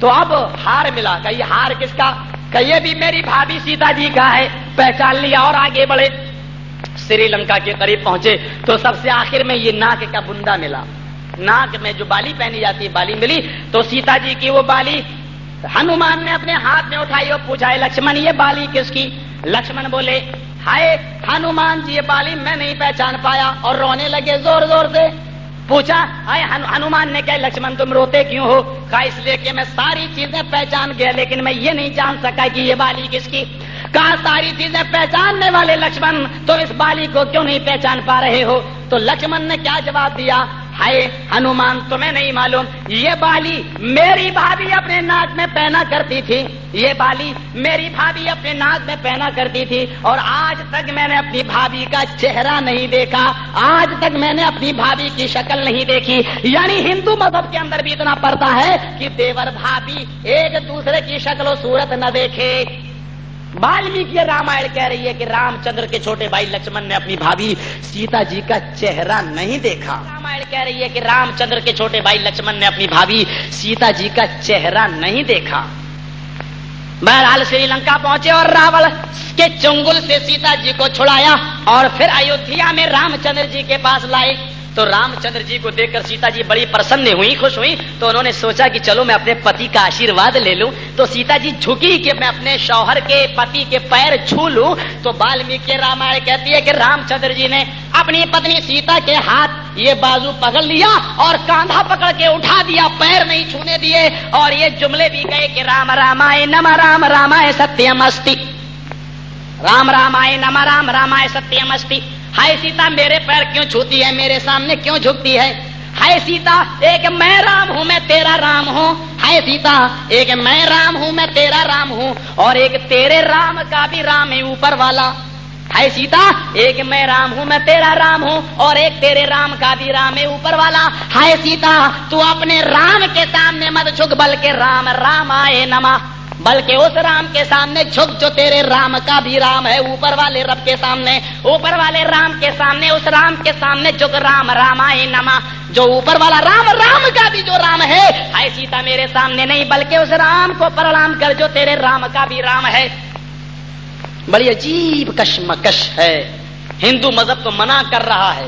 تو اب ہار ملا۔ کہ یہ ہار کس کا؟ کہ یہ بھی میری بھابھی سیتا جی کا ہے۔ پہچان لیا اور آگے بڑھے۔ سری لنکا کے قریب پہنچے۔ تو سب سے آخر میں یہ ناک کا بندہ ملا۔ ناک میں جو بالی پہنی جاتی ہے بالی ملی۔ تو سیتا جی کی وہ بالی ہنومان نے اپنے ہاتھ میں اٹھائی اور پوچھا ہے لکشمن، یہ بالی کس کی؟ لکشمن بولے، ہائے، ہنومان جی یہ بالی میں نہیں پہچان پایا اور رونے لگے زور زور سے۔ پوچھا ہنومان نے کہا، لکشمن، تم روتے کیوں ہو؟ کہا، اس لیے کہ میں ساری چیزیں پہچان گیا، لیکن میں یہ نہیں جان سکا کہ یہ بالی کس کی۔ کہا، ساری چیزیں پہچاننے والے لکشمن تو اس بالی کو کیوں نہیں پہچان پا رہے ہو؟ تو لکشمن نے کیا جواب دیا؟ ہائے، ہنومان، تمہیں نہیں معلوم، یہ بالی میری بھابھی اپنے ناک میں پہنا کرتی تھی۔ یہ بالی میری بھابھی اپنے ناک میں پہنا کرتی تھی۔ اور آج تک میں نے اپنی بھابھی کا چہرہ نہیں دیکھا۔ آج تک میں نے اپنی بھابھی کی شکل نہیں دیکھی۔ یعنی ہندو مذہب کے اندر بھی اتنا پڑتا ہے کہ دیور بھابھی ایک دوسرے کی شکل و صورت نہ دیکھے۔ بالمیکی رامائن کہہ رہی ہے کہ رام چندر کے چھوٹے بھائی لکشمن نے اپنی بھابھی سیتا جی کا چہرہ نہیں دیکھا رامائن کہہ رہی ہے کہ رام چندر کے چھوٹے بھائی لکشمن نے اپنی بھابھی سیتا جی کا چہرہ نہیں دیکھا بہرحال سری لنکا پہنچے اور راول کے چنگل سے سیتا جی کو چھڑایا اور پھر ایودھیا میں رام چندر جی کے پاس لائے تو رام چندر جی کو دیکھ کر سیتا جی بڑی پرسن ہوئی خوش ہوئی تو انہوں نے سوچا کہ چلو میں اپنے پتی کا آشیرواد لے لوں۔ تو سیتا جی جھکی کہ میں اپنے شوہر کے پتی کے پیر چھو لوں۔ تو بالمیکی رامائن کہتی ہے کہ رام چندر جی نے اپنی پتنی سیتا کے ہاتھ یہ بازو پکڑ لیا اور کاندھا پکڑ کے اٹھا دیا، پیر نہیں چھونے دیے۔ اور یہ جملے بھی گئے کہ رام رامائے نم رام رامائے ستیم استی رام رامائے نم رام رامائے ستیم استی ہائے سیتا، میرے پیر کیوں چھوتی ہے؟ میرے سامنے کیوں جھکتی ہے؟ ہائے سیتا، ایک میں رام ہوں، میں تیرا رام ہوں۔ ہائے سیتا، ایک میں رام ہوں، میں تیرا رام ہوں۔ اور ایک تیرے رام کا بھی رام ہے اوپر والا۔ ہائے سیتا، ایک میں رام ہوں، میں تیرا رام ہوں۔ اور ایک تیرے رام کا بھی رام ہے اوپر والا۔ ہائے سیتا، تو اپنے رام کے سامنے مت جھک، بلکہ رام رام آئے نما۔ بلکہ اس رام کے سامنے جھک جو تیرے رام کا بھی رام ہے، اوپر والے رب کے سامنے، اوپر والے رام کے سامنے، اس رام کے سامنے جھک رام راما نما، جو اوپر والا رام رام کا بھی جو رام ہے۔ ہائے سیتا میرے سامنے نہیں، بلکہ اس رام کو پرنام کر جو تیرے رام کا بھی رام ہے۔ بڑی عجیب کشمکش ہے۔ ہندو مذہب تو منع کر رہا ہے۔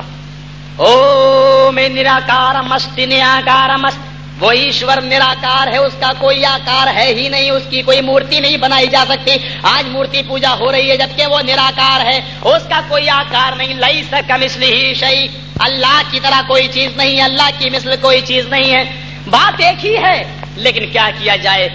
او میں نراکار مست، نیاکار مست وہ ایشور نراکار ہے، اس کا کوئی آکار ہے ہی نہیں، اس کی کوئی مورتی نہیں بنائی جا سکتی۔ آج مورتی پوجا ہو رہی ہے، جبکہ وہ نراکار ہے، اس کا کوئی آکار نہیں۔ لئی سکم اس لیے شہی اللہ کی طرح کوئی چیز نہیں اللہ کی مثل کوئی چیز نہیں ہے۔ بات ایک ہی ہے، لیکن کیا کیا جائے؟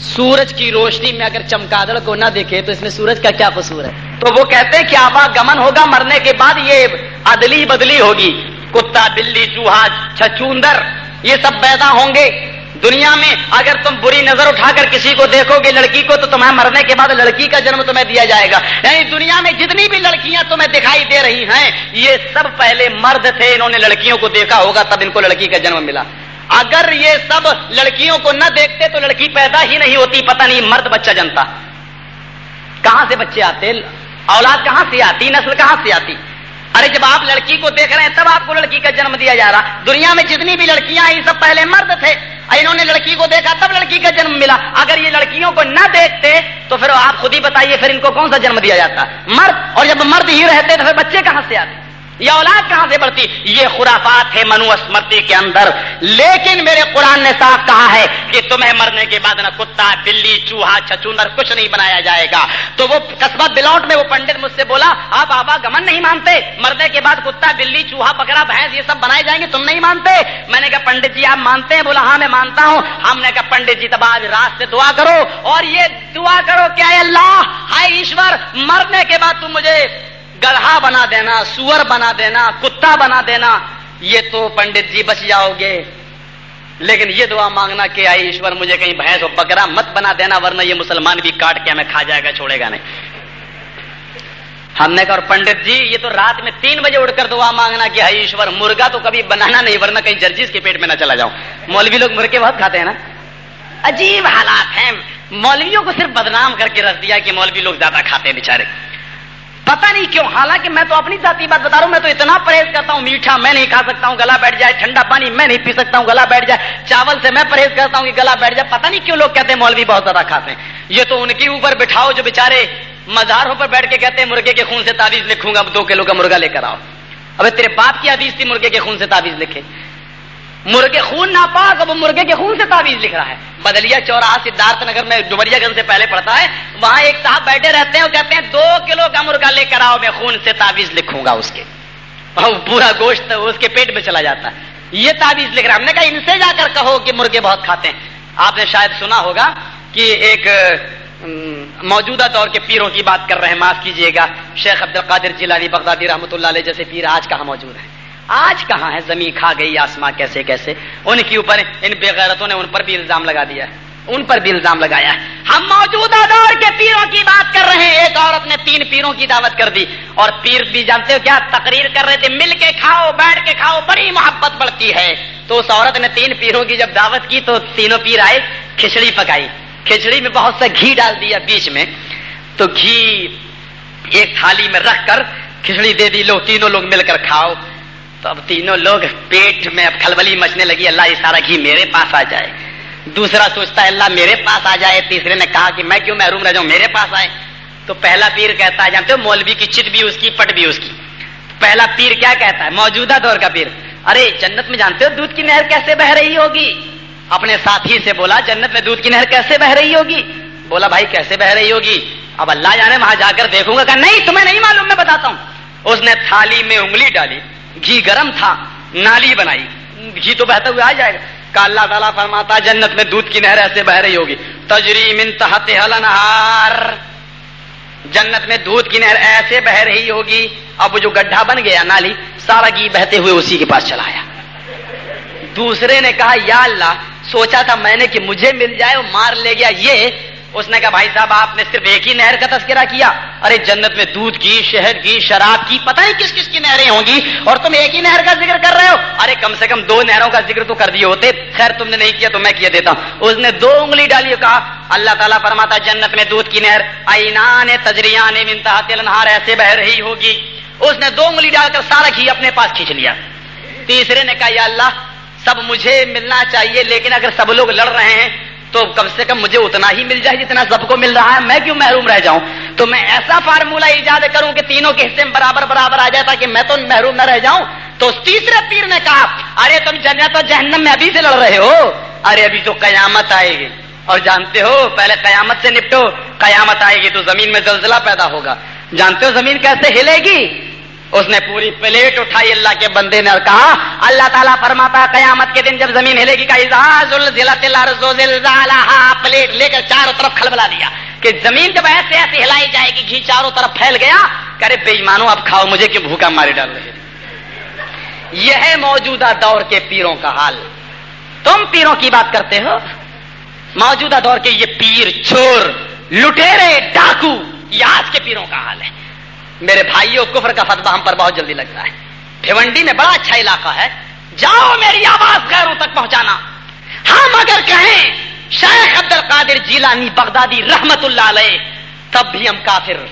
سورج کی روشنی میں اگر چمکادڑ کو نہ دیکھے، تو اس میں سورج کا کیا قصور ہے؟ تو وہ کہتے ہیں کہ آبا گمن ہوگا، مرنے کے بعد یہ ادلی بدلی ہوگی۔ کتا بلی چوہا چھچوندر۔ یہ سب پیدا ہوں گے۔ دنیا میں اگر تم بری نظر اٹھا کر کسی کو دیکھو گے لڑکی کو، تو تمہیں مرنے کے بعد لڑکی کا جنم تمہیں دیا جائے گا۔ یعنی دنیا میں جتنی بھی لڑکیاں تمہیں دکھائی دے رہی ہیں، یہ سب پہلے مرد تھے، انہوں نے لڑکیوں کو دیکھا ہوگا، تب ان کو لڑکی کا جنم ملا۔ اگر یہ سب لڑکیوں کو نہ دیکھتے تو لڑکی پیدا ہی نہیں ہوتی، پتہ نہیں مرد بچہ جنتا۔ کہاں سے بچے آتے؟ اولاد کہاں سے آتی؟ نسل کہاں سے آتی؟ ارے جب آپ لڑکی کو دیکھ رہے ہیں، تب آپ کو لڑکی کا جنم دیا جا رہا۔ دنیا میں جتنی بھی لڑکیاں ہیں سب پہلے مرد تھے۔ انہوں نے لڑکی کو دیکھا، تب لڑکی کا جنم ملا۔ اگر یہ لڑکیوں کو نہ دیکھتے، تو پھر آپ خود ہی بتائیے، پھر ان کو کون سا جنم دیا جاتا؟ مرد۔ اور جب مرد ہی رہتے، تو پھر بچے کہاں سے آتے؟ یہ اولاد کہاں سے بڑھتی؟ یہ خرافات ہے منو اسمرتی کے اندر۔ لیکن میرے قرآن نے صاف کہا ہے کہ تمہیں مرنے کے بعد نہ کتا، بلی، چوہا چچوندر کچھ نہیں بنایا جائے گا۔ تو وہ قصبہ بلوٹ میں وہ پنڈت مجھ سے بولا، آپ آبا گمن نہیں مانتے۔ مرنے کے بعد کتا، بلی، چوہا، بکرا، بھینس، یہ سب بنائے جائیں گے، تم نہیں مانتے۔ میں نے کہا، پنڈت جی آپ مانتے ہیں؟ بولا ہاں میں مانتا ہوں۔ ہم نے کہا، پنڈت جی تب آج رات سے دعا کرو۔ اور یہ دعا کرو کیا اللہ، ہائے ایشور، مرنے کے بعد تم مجھے گڑھا بنا دینا، سور بنا دینا، کتا بنا دینا، یہ تو پنڈت جی بچ جاؤ گے۔ لیکن یہ دعا مانگنا کہ آئی ایشور، مجھے کہیں بھینس و بکرا مت بنا دینا، ورنہ یہ مسلمان بھی کاٹ کے ہمیں کھا جائے گا، چھوڑے گا نہیں۔ ہم نے کہا اور پنڈت جی یہ تو رات میں تین بجے اٹھ کر دعا مانگنا کہ ہائی ایشور، مرغا تو کبھی بنانا نہیں، ورنہ کہیں جرجیز کے پیٹ میں نہ چلا جاؤں۔ مولوی لوگ مرغے بہت کھاتے ہیں نا؟ عجیب حالات ہیں۔ مولویوں کو صرف بدنام کر کے رکھ دیا کہ مولوی لوگ زیادہ کھاتے ہیں بےچارے پتا نہیں کیوں، حالانکہ میں تو اپنی ذاتی بات بتا رہا ہوں، میں تو اتنا پرہیز کرتا ہوں، میٹھا میں نہیں کھا سکتا ہوں، گلا بیٹھ جائے، ٹھنڈا پانی میں نہیں پی سکتا ہوں، گلا بیٹھ جائے، چاول سے میں پرہیز کرتا ہوں کہ گلا بیٹھ جائے۔ پتا نہیں کیوں لوگ کہتے ہیں مولوی بہت زیادہ کھاتے ہیں۔ یہ تو ان کے اوپر بٹھاؤ جو بےچارے مزاروں پر بیٹھ کے کہتے ہیں، مرغے کے خون سے تعویذ لکھوں گا، اب دو کلو کا مرغا لے کر آؤ۔ ابھی تیرے باپ کی حدیث تھی مرغے کے خون سے تعویذ لکھے۔ مرغے خون ناپاک، اب مرغے کے خون سے تعویذ لکھ رہا ہے۔ بدلیا چوراہا سدھارتھ نگر میں ڈومریا گنج سے پہلے پڑتا ہے، وہاں ایک صاحب بیٹھے رہتے ہیں اور کہتے ہیں، دو کلو کا مرغا لے کر آؤ، میں خون سے تعویذ لکھوں گا اس کے۔ پورا گوشت اس کے پیٹ میں چلا جاتا ہے۔ یہ تعویذ لکھ رہا ہم نے کہا، ان سے جا کر کہو کہ مرغے بہت کھاتے ہیں۔ آپ نے شاید سنا ہوگا کہ ایک موجودہ دور کے پیروں کی بات کر رہے ہیں، معاف کیجیے گا، شیخ عبد القادر جیلانی بغدادی رحمۃ اللہ علیہ جیسے پیر آج کہاں موجود ہیں؟ آج کہاں ہے زمین کھا گئی آسماں کیسے کیسے؟ ان کے اوپر ان بےغیرتوں نے ان پر بھی الزام لگا دیا ہے۔ ان پر بھی الزام لگایا ہے۔ ہم موجودہ دور کے پیروں کی بات کر رہے ہیں۔ ایک عورت نے تین پیروں کی دعوت کر دی۔ اور پیر بھی جانتے ہو کیا تقریر کر رہے تھے؟ مل کے کھاؤ، بیٹھ کے کھاؤ، بڑی محبت بڑھتی ہے۔ تو اس عورت نے تین پیروں کی جب دعوت کی تو تینوں پیر آئے، کھچڑی پکائی۔ کھچڑی میں بہت سا گھی ڈال دیا بیچ میں۔ تو گھی ایک تھالی میں رکھ کر کھچڑی دے دی۔ لو، تینوں لوگ مل کر کھاؤ۔ تو اب تینوں لوگ پیٹ میں اب کھلبلی مچنے لگی، اللہ یہ سارا گھی میرے پاس آ جائے۔ دوسرا سوچتا ہے، اللہ میرے پاس آ جائے۔ تیسرے نے کہا کہ میں کیوں محروم رہ جاؤں؟ میرے پاس آئے۔ تو پہلا پیر کہتا ہے، جانتے ہو، مولوی کی چٹ بھی اس کی، پٹ بھی اس کی۔ پہلا پیر کیا کہتا ہے؟ موجودہ دور کا پیر۔ ارے، جنت میں جانتے ہو، دودھ کی نہر کیسے بہ رہی ہوگی؟ اپنے ساتھی سے بولا، جنت میں دودھ کی نہر کیسے بہ رہی ہوگی؟ بولا، بھائی، کیسے بہ رہی ہوگی؟ اب اللہ جانے، وہاں جا کر دیکھوں گا کہ نہیں، تمہیں نہیں معلوم، میں بتاتا ہوں۔ اس نے تھالی میں انگلی ڈالی۔ گھی گرم تھا، نالی بنائی۔ گھی تو بہتے ہوئے آ جائے گا۔ کہ اللہ تعالیٰ فرماتا، جنت میں دودھ کی نہر ایسے بہ رہی ہوگی۔ تجریم انتہت نہار جنت میں دودھ کی نہر ایسے بہ رہی ہوگی۔ اب جو گڈھا بن گیا نالی، سارا گھی بہتے ہوئے اسی کے پاس چلایا دوسرے نے کہا، یا اللہ، سوچا تھا میں نے کہ مجھے مل جائے وہ مار لے گیا۔ یہ اس نے کہا، بھائی صاحب، آپ نے صرف ایک ہی نہر کا تذکرہ کیا. ارے جنت میں دودھ کی، شہد کی، شراب کی، پتہ نہیں کس کس کی نہریں ہوں گی اور تم ایک ہی نہر کا ذکر کر رہے ہو۔ ارے کم سے کم دو نہروں کا ذکر تو کر دیے ہوتے۔ خیر تم نے نہیں کیا تو میں کیا دیتا۔ ہوں اس نے دو انگلی ڈالی کہا، اللہ تعالیٰ فرماتا، جنت میں دودھ کی نہر۔ اینان تجریان منتا تلنہار ایسے بہ رہی ہوگی۔ اس نے دو انگلی ڈال کر سارا گھی اپنے پاس کھینچ لیا۔ تیسرے نے کہا، یا اللہ، سب مجھے ملنا چاہیے، لیکن اگر سب لوگ لڑ رہے ہیں تو کم سے کم مجھے اتنا ہی مل جائے جتنا سب کو مل رہا ہے۔ میں کیوں محروم رہ جاؤں؟ تو میں ایسا فارمولہ ایجاد کروں کہ تینوں کے حصے میں برابر برابر آ جائے تاکہ میں تو محروم نہ رہ جاؤں۔ تو تیسرے پیر نے کہا، ارے تم جنت اور جہنم میں ابھی سے لڑ رہے ہو؟ ارے ابھی تو قیامت آئے گی۔ اور جانتے ہو، پہلے قیامت سے نپٹو، قیامت آئے گی تو زمین میں زلزلہ پیدا ہوگا۔ جانتے ہو زمین کیسے ہلے گی؟ اس نے پوری پلیٹ اٹھائی اللہ کے بندے نے اور کہا، اللہ تعالیٰ فرماتا ہے، قیامت کے دن جب زمین ہلے گی پلیٹ لے کر چاروں طرف کھلبلا دیا۔ کہ زمین جب ایسے ایسے ہلائی جائے گی، گھی چاروں طرف پھیل گیا کرے بے ایمانو اب کھاؤ مجھے، کیوں بھوکا مارے ڈال رہے یہ ہے موجودہ دور کے پیروں کا حال۔ تم پیروں کی بات کرتے ہو؟ موجودہ دور کے یہ پیر چور لٹیرے، ڈاکو، یہ آج کے پیروں کا حال ہے۔ میرے بھائیوں، کفر کا فتبہ ہم پر بہت جلدی لگتا ہے۔ بھیونڈی میں بڑا اچھا علاقہ ہے۔ جاؤ میری آواز غیروں تک پہنچانا۔ ہم اگر کہیں، شیخ عبد القادر جیلانی بغدادی رحمت اللہ علیہ، تب بھی ہم کافر۔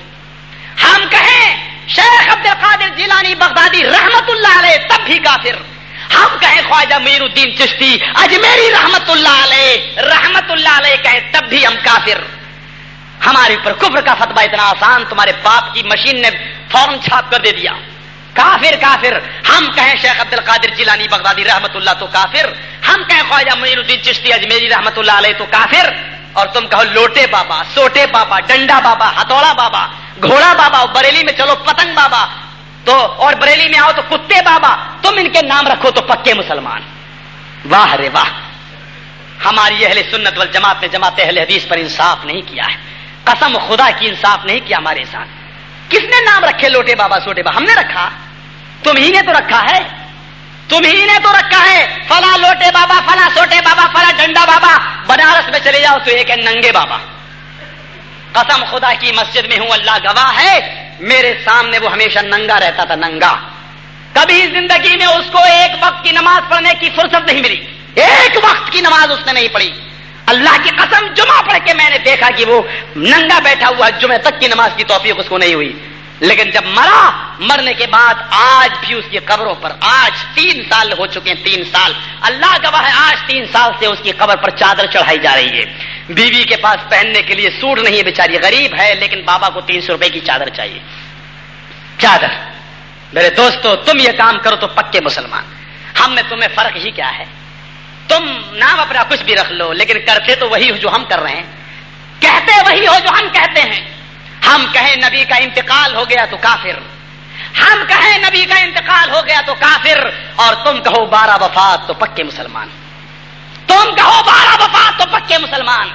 ہم کہیں، شیخ عبد القادر جیلانی بغدادی رحمت اللہ علیہ، تب بھی کافر۔ ہم کہیں، خواجہ میر الدین چشتی، اجمیری رحمت اللہ علیہ، رحمت اللہ علیہ کہیں، تب بھی ہم کافر۔ ہمارے اوپر کفر کا فتبہ اتنا آسان، تمہارے باپ کی مشین نے فارم چھاپ کر دے دیا۔ کافر کافر، ہم کہیں شیخ عبد القادر جیلانی بغدادی رحمت اللہ تو کافر، ہم کہیں خواجہ معین الدین چشتی اجمیری رحمت اللہ علیہ تو کافر، اور تم کہو لوٹے بابا، سوٹے بابا، ڈنڈا بابا، ہتھوڑا بابا، گھوڑا بابا بریلی میں چلو پتنگ بابا، تو اور بریلی میں آؤ تو کتے بابا، تم ان کے نام رکھو تو پکے مسلمان۔ واہ رے واہ، ہماری اہل سنت وال جماعت نے جماعت اہل حدیث پر انصاف نہیں کیا ہے۔ قسم خدا کی انصاف نہیں کیا ہمارے ساتھ۔ کس نے نام رکھے لوٹے بابا سوٹے بابا؟ ہم نے رکھا۔ تم ہی نے تو رکھا ہے۔ تم ہی نے تو رکھا ہے۔ فلا لوٹے بابا فلا سوٹے بابا فلا ڈنڈا بابا۔ بنارس میں چلے جاؤ تو ایک ہے ننگے بابا۔ قسم خدا کی مسجد میں ہوں، اللہ گواہ ہے۔ میرے سامنے وہ ہمیشہ ننگا رہتا تھا، ننگا۔ کبھی زندگی میں اس کو ایک وقت کی نماز پڑھنے کی فرصت نہیں ملی۔ ایک وقت کی نماز اس نے نہیں پڑھی۔ اللہ کی قسم جمعہ پڑھ کے میں نے دیکھا کہ وہ ننگا بیٹھا ہوا جمعہ تک کی نماز کی توفیق اس کو نہیں ہوئی۔ لیکن جب مرا، مرنے کے بعد آج بھی اس کی قبروں پر آج تین سال ہو چکے ہیں، تین سال۔ اللہ گواہ ہے آج تین سال سے اس کی قبر پر چادر چڑھائی جا رہی ہے۔ بیوی کے پاس پہننے کے لیے سوٹ نہیں ہے، بیچاری غریب ہے، لیکن بابا کو تین سو روپے کی چادر چاہیے۔ چادر۔ میرے دوستو، تم یہ کام کرو تو پکے مسلمان۔ ہم میں تمہیں فرق ہی کیا ہے؟ تم نام اپنا کچھ بھی رکھ لو، لیکن کرتے تو وہی ہو جو ہم کر رہے ہیں۔ کہتے وہی ہو جو ہم کہتے ہیں۔ ہم کہیں نبی کا انتقال ہو گیا تو کافر۔ ہم کہیں نبی کا انتقال ہو گیا تو کافر۔ اور تم کہو بارہ وفات تو پکے مسلمان۔ تم کہو بارہ وفات تو پکے مسلمان۔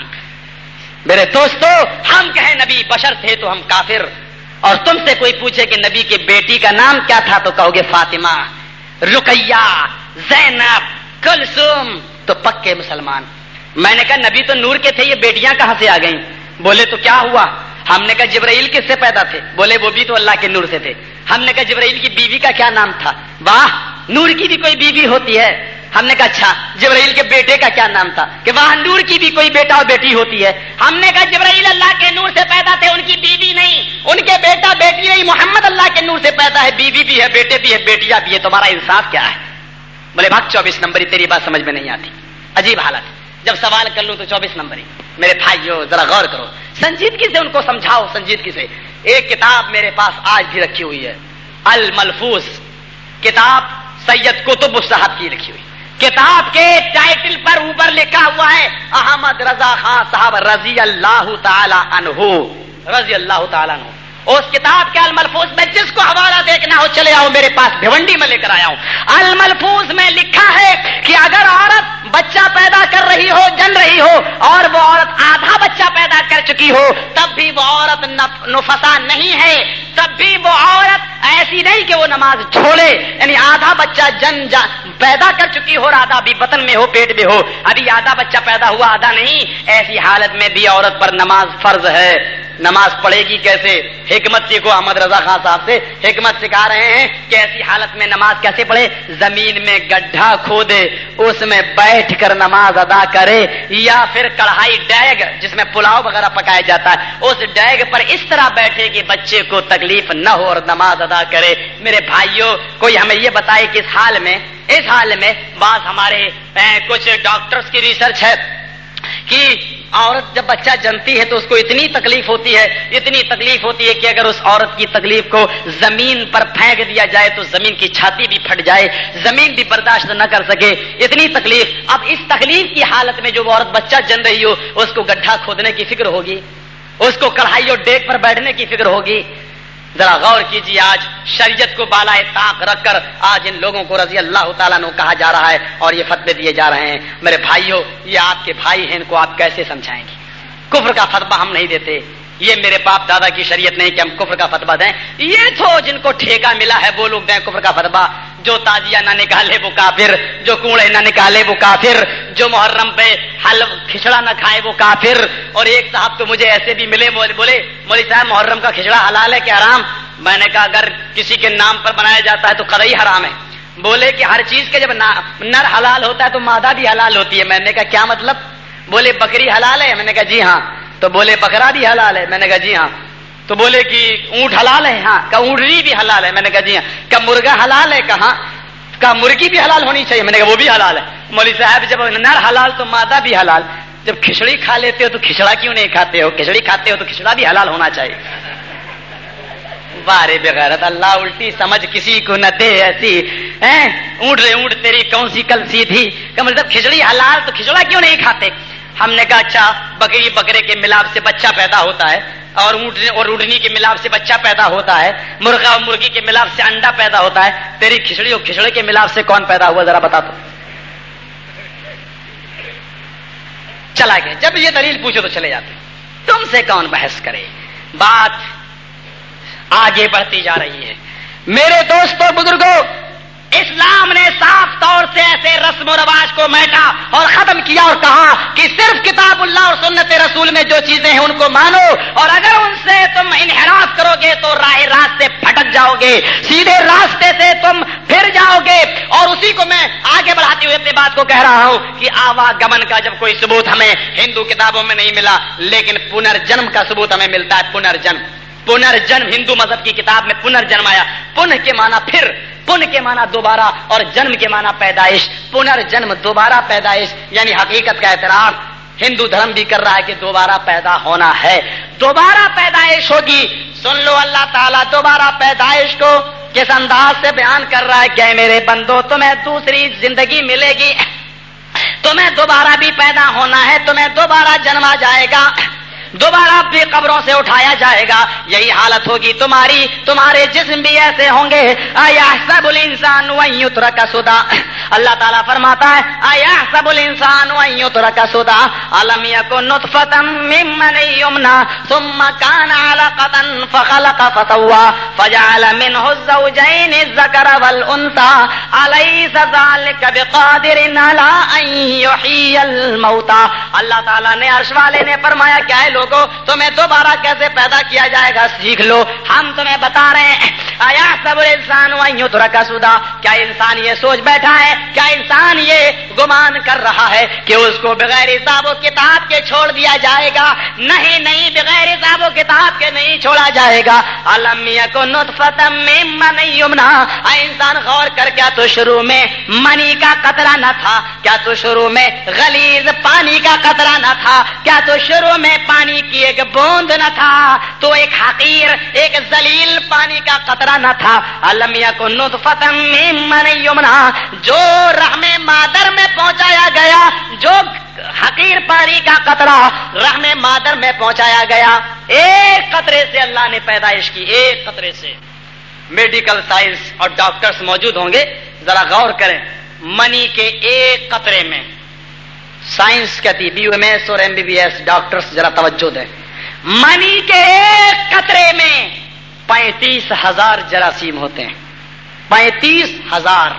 میرے دوستو، ہم کہیں نبی بشر تھے تو ہم کافر۔ اور تم سے کوئی پوچھے کہ نبی کی بیٹی کا نام کیا تھا تو کہو گے فاطمہ، رقیہ، زینب کلسوم تو پکے مسلمان۔ میں نے کہا، نبی تو نور کے تھے، یہ بیٹیاں کہاں سے آ گئیں؟ بولے، تو کیا ہوا؟ ہم نے کہا، جبرائیل کس سے پیدا تھے؟ بولے، وہ بھی تو اللہ کے نور سے تھے۔ ہم نے کہا، جبرائیل کی بیوی کا کیا نام تھا؟ واہ، نور کی بھی کوئی بیوی ہوتی ہے۔ ہم نے کہا اچھا جبرائیل کے بیٹے کا کیا نام تھا؟ کہ وہاں نور کی بھی کوئی بیٹا اور بیٹی ہوتی ہے۔ ہم نے کہا، جبرائیل اللہ کے نور سے پیدا تھے، ان کی بیوی نہیں۔ ان کے بیٹا، بیٹی نہیں محمد اللہ کے نور سے پیدا ہے۔ بیوی بھی ہے، بیٹے بھی ہے، بیٹیاں بھی ہے تمہارا انصاف کیا ہے؟ بولے، بھاگ، چوبیس نمبر تیری بات سمجھ میں نہیں آتی۔ عجیب حالت۔ جب سوال کر لوں تو چوبیس نمبر ہی میرے بھائیو، ذرا غور کرو۔ سنجیدگی سے ان کو سمجھاؤ، سنجیدگی سے۔ ایک کتاب میرے پاس آج بھی رکھی ہوئی ہے۔ الملفوظ۔ کتاب سید قطب صاحب کی لکھی ہوئی۔ کتاب کے ٹائٹل پر اوپر لکھا ہوا ہے، احمد رضا خان صاحب رضی اللہ تعالی عنہ۔ رضی اللہ تعالیٰ عنہ۔ اس کتاب کے الملفوظ میں جس کو حوالہ دیکھنا ہو، چلے آؤ، میرے پاس بھونڈی میں لے کر آیا ہوں۔ الملفوظ میں لکھا ہے کہ اگر عورت بچہ پیدا کر رہی ہو، جن رہی ہو، اور وہ عورت آدھا بچہ پیدا کر چکی ہو، تب بھی وہ عورت نفسا نہیں ہے۔ تب بھی وہ عورت ایسی نہیں کہ وہ نماز چھوڑے۔ یعنی آدھا بچہ جن جا، پیدا کر چکی ہو، اور آدھا بھی بطن میں ہو، پیٹ میں ہو۔ ابھی آدھا بچہ پیدا ہوا، آدھا نہیں۔ ایسی حالت میں بھی عورت پر نماز فرض ہے۔ نماز پڑھے گی کیسے؟ حکمت سیکھو احمد رضا خان صاحب سے۔ حکمت سکھا رہے ہیں کہ ایسی حالت میں نماز کیسے پڑھے؟ زمین میں گڈھا کھودے اس میں بیٹھ کر نماز ادا کرے، یا پھر کڑھائی ڈیگ جس میں پلاؤ وغیرہ پکایا جاتا ہے، اس ڈیگ پر اس طرح بیٹھے کہ بچے کو تکلیف نہ ہو اور نماز ادا کرے۔ میرے بھائیوں، کوئی ہمیں یہ بتائے کہ اس حال میں، اس حال میں بعض ہمارے کچھ ڈاکٹرز کی ریسرچ ہے۔ کہ عورت جب بچہ جنتی ہے تو اس کو اتنی تکلیف ہوتی ہے، اتنی تکلیف ہوتی ہے کہ اگر اس عورت کی تکلیف کو زمین پر پھینک دیا جائے تو زمین کی چھاتی بھی پھٹ جائے، زمین بھی برداشت نہ کر سکے۔ اتنی تکلیف۔ اب اس تکلیف کی حالت میں جو عورت بچہ جن رہی ہو، اس کو گڈھا کھودنے کی فکر ہوگی، اس کو کڑھائی اور ڈیک پر بیٹھنے کی فکر ہوگی۔ ذرا غور کیجیے آج شریعت کو بالا طاق رکھ کر آج ان لوگوں کو رضی اللہ تعالیٰ نے کہا جا رہا ہے اور یہ فتوے دیے جا رہے ہیں۔ میرے بھائیوں، یہ آپ کے بھائی ہیں، ان کو آپ کیسے سمجھائیں گے؟ کفر کا فتبہ ہم نہیں دیتے۔ یہ میرے باپ دادا کی شریعت نہیں کہ ہم کفر کا فتبہ دیں۔ یہ تو جن کو ٹھیکہ ملا ہے، وہ لوگ دیں کفر کا فتبہ جو تازیہ نہ نکالے وہ کافر، جو کوڑے نہ نکالے وہ کافر، جو محرم پہ حل کھچڑا نہ کھائے وہ کافر۔ اور ایک صاحب تو مجھے ایسے بھی ملے بولے مولی صاحب، محرم کا کھچڑا حلال ہے کہ حرام؟ میں نے کہا، اگر کسی کے نام پر بنایا جاتا ہے تو قدئی حرام ہے۔ بولے کہ ہر چیز کے جب نر حلال ہوتا ہے تو مادہ بھی حلال ہوتی ہے۔ میں نے کہا، کیا مطلب؟ بولے، بکری حلال ہے؟ میں نے کہا جی ہاں۔ تو بولے، بکرا بھی حلال ہے؟ میں نے کہا جی ہاں۔ تو بولے کہ اونٹ حلال ہے ہاں کہ اونٹنی بھی حلال ہے۔ میں نے کہا جی ہاں۔ کہ مرغا حلال ہے، کہاں؟ کا مرغی بھی حلال ہونی چاہیے۔ میں نے کہا وہ بھی حلال ہے۔ مولوی صاحب، جب نر حلال تو مادہ بھی حلال۔ جب کھچڑی کھا لیتے ہو تو کھچڑا کیوں نہیں کھاتے ہو؟ کھچڑی کھاتے ہو تو کھچڑا بھی حلال ہونا چاہیے۔ بارے بغیرت اللہ الٹی سمجھ کسی کو نہ دے ایسی۔ اونٹ رے اونٹ، تیری کون سی کل سی تھی؟ کہ مطلب کھچڑی حلال تو کھچڑا کیوں نہیں کھاتے؟ ہم نے کہا اچھا بکری بکرے کے ملاپ سے بچہ پیدا ہوتا ہے۔ اور اونٹ اور اونٹنی کے ملاپ سے بچہ پیدا ہوتا ہے، مرغا اور مرغی کے ملاپ سے انڈا پیدا ہوتا ہے، تیری کھچڑی اور کھچڑے کے ملاپ سے کون پیدا ہوا؟ ذرا بتا دو چلا گیا۔ جب یہ دلیل پوچھو تو چلے جاتے۔ تم سے کون بحث کرے؟ بات آگے بڑھتی جا رہی ہے۔ میرے دوستوں، بزرگوں اسلام نے صاف طور سے ایسے رسم و رواج کو میٹا اور ختم کیا اور کہا کہ صرف کتاب اللہ اور سنت رسول میں جو چیزیں ہیں ان کو مانو اور اگر ان سے تم انحراف کرو گے تو راہ راستے پھٹک جاؤ گے، سیدھے راستے سے تم پھر جاؤ گے اور اسی کو میں آگے بڑھاتے ہوئے اپنی بات کو کہہ رہا ہوں کہ آواگمن کا جب کوئی ثبوت ہمیں ہندو کتابوں میں نہیں ملا، لیکن پنرجنم کا ثبوت ہمیں ملتا ہے، پنرجنم۔ پنرجنم ہندو مذہب کی کتاب میں پنرجنم آیا۔ پن کے معنی پھر پن کے معنی دوبارہ اور جنم کے معنی پیدائش، پنرجنم دوبارہ پیدائش یعنی حقیقت کا اعتراف۔ ہندو دھرم بھی کر رہا ہے کہ دوبارہ پیدا ہونا ہے۔ دوبارہ پیدائش ہوگی۔ سن لو اللہ تعالیٰ، دوبارہ پیدائش کو کس انداز سے بیان کر رہا ہے کہ میرے بندو، تمہیں دوسری زندگی ملے گی۔ تمہیں دوبارہ بھی پیدا ہونا ہے، تمہیں دوبارہ جنما جائے گا۔ دوبارہ بھی قبروں سے اٹھایا جائے گا۔ یہی حالت ہوگی تمہاری۔ تمہارے جسم بھی ایسے ہوں گے۔ آیا سب انسان کا سدا اللہ تعالیٰ فرماتا ہے، آیا سب انسان کا سدا المیہ کو نطفتم ممن یمنا ثم کان علقتا فخلق فتوا فجعل منه الزوجين الذكر والانثى۔ اليس ذلك بقادر على ان يحيي الموتى۔ اللہ تعالیٰ نے عرش والے نے فرمایا کیا ہے لوگوں، تمہیں دوبارہ کیسے پیدا کیا جائے گا سیکھ لو۔ ہم تمہیں بتا رہے ہیں۔ آیا سب انسان سودا کیا انسان یہ سوچ بیٹھا ہے؟ کیا انسان یہ گمان کر رہا ہے کہ اس کو بغیر حساب و کتاب کے چھوڑ دیا جائے گا؟ نہیں نہیں، بغیر حساب و کتاب کے نہیں چھوڑا جائے گا۔ المیہ کو یمنا انسان غور کر، کیا تو شروع میں منی کا قطرہ نہ تھا؟ کیا تو شروع میں غلیظ پانی کا قطرہ نہ تھا؟ کیا تو شروع میں پانی پانی کی ایک بوند نہ تھا، تو ایک حقیر، ایک زلیل پانی کا قطرہ نہ تھا۔ المیہ کو یمنا جو رحم مادر میں پہنچایا گیا، جو حقیر پانی کا قطرہ رحم مادر میں پہنچایا گیا۔ ایک قطرے سے اللہ نے پیدائش کی، ایک قطرے سے۔ میڈیکل سائنس اور ڈاکٹرز موجود ہوں گے، ذرا غور کریں۔ منی کے ایک قطرے میں سائنس کہتی بی ایم ایس اور M B B S doctor ذرا توجہ دیں۔ منی کے ایک قطرے میں پینتیس ہزار جراثیم ہوتے ہیں۔ پینتیس ہزار۔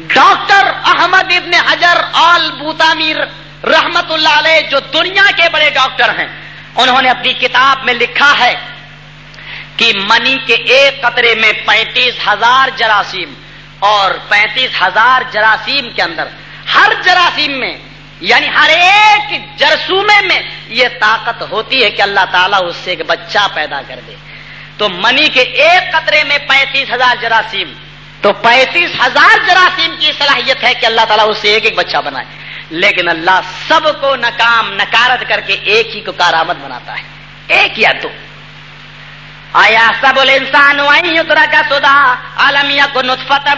ڈاکٹر احمد ابن حجر آل بوتامیر رحمت اللہ علیہ جو دنیا کے بڑے ڈاکٹر ہیں، انہوں نے اپنی کتاب میں لکھا ہے کہ منی کے ایک قطرے میں پینتیس ہزار جراثیم اور پینتیس ہزار جراثیم کے اندر ہر جراثیم میں یعنی ہر ایک جرسومے میں یہ طاقت ہوتی ہے کہ اللہ تعالیٰ اس سے ایک بچہ پیدا کر دے۔ تو منی کے ایک قطرے میں پینتیس ہزار جراثیم، تو پینتیس ہزار جراثیم کی صلاحیت ہے کہ اللہ تعالیٰ اس سے ایک ایک بچہ بنائے۔ لیکن اللہ سب کو ناکام، نکارت کر کے ایک ہی کو کارآمد بناتا ہے۔ ایک یا دو۔ آیا سب انسان کا سدا؟ عالمیہ کو نطفت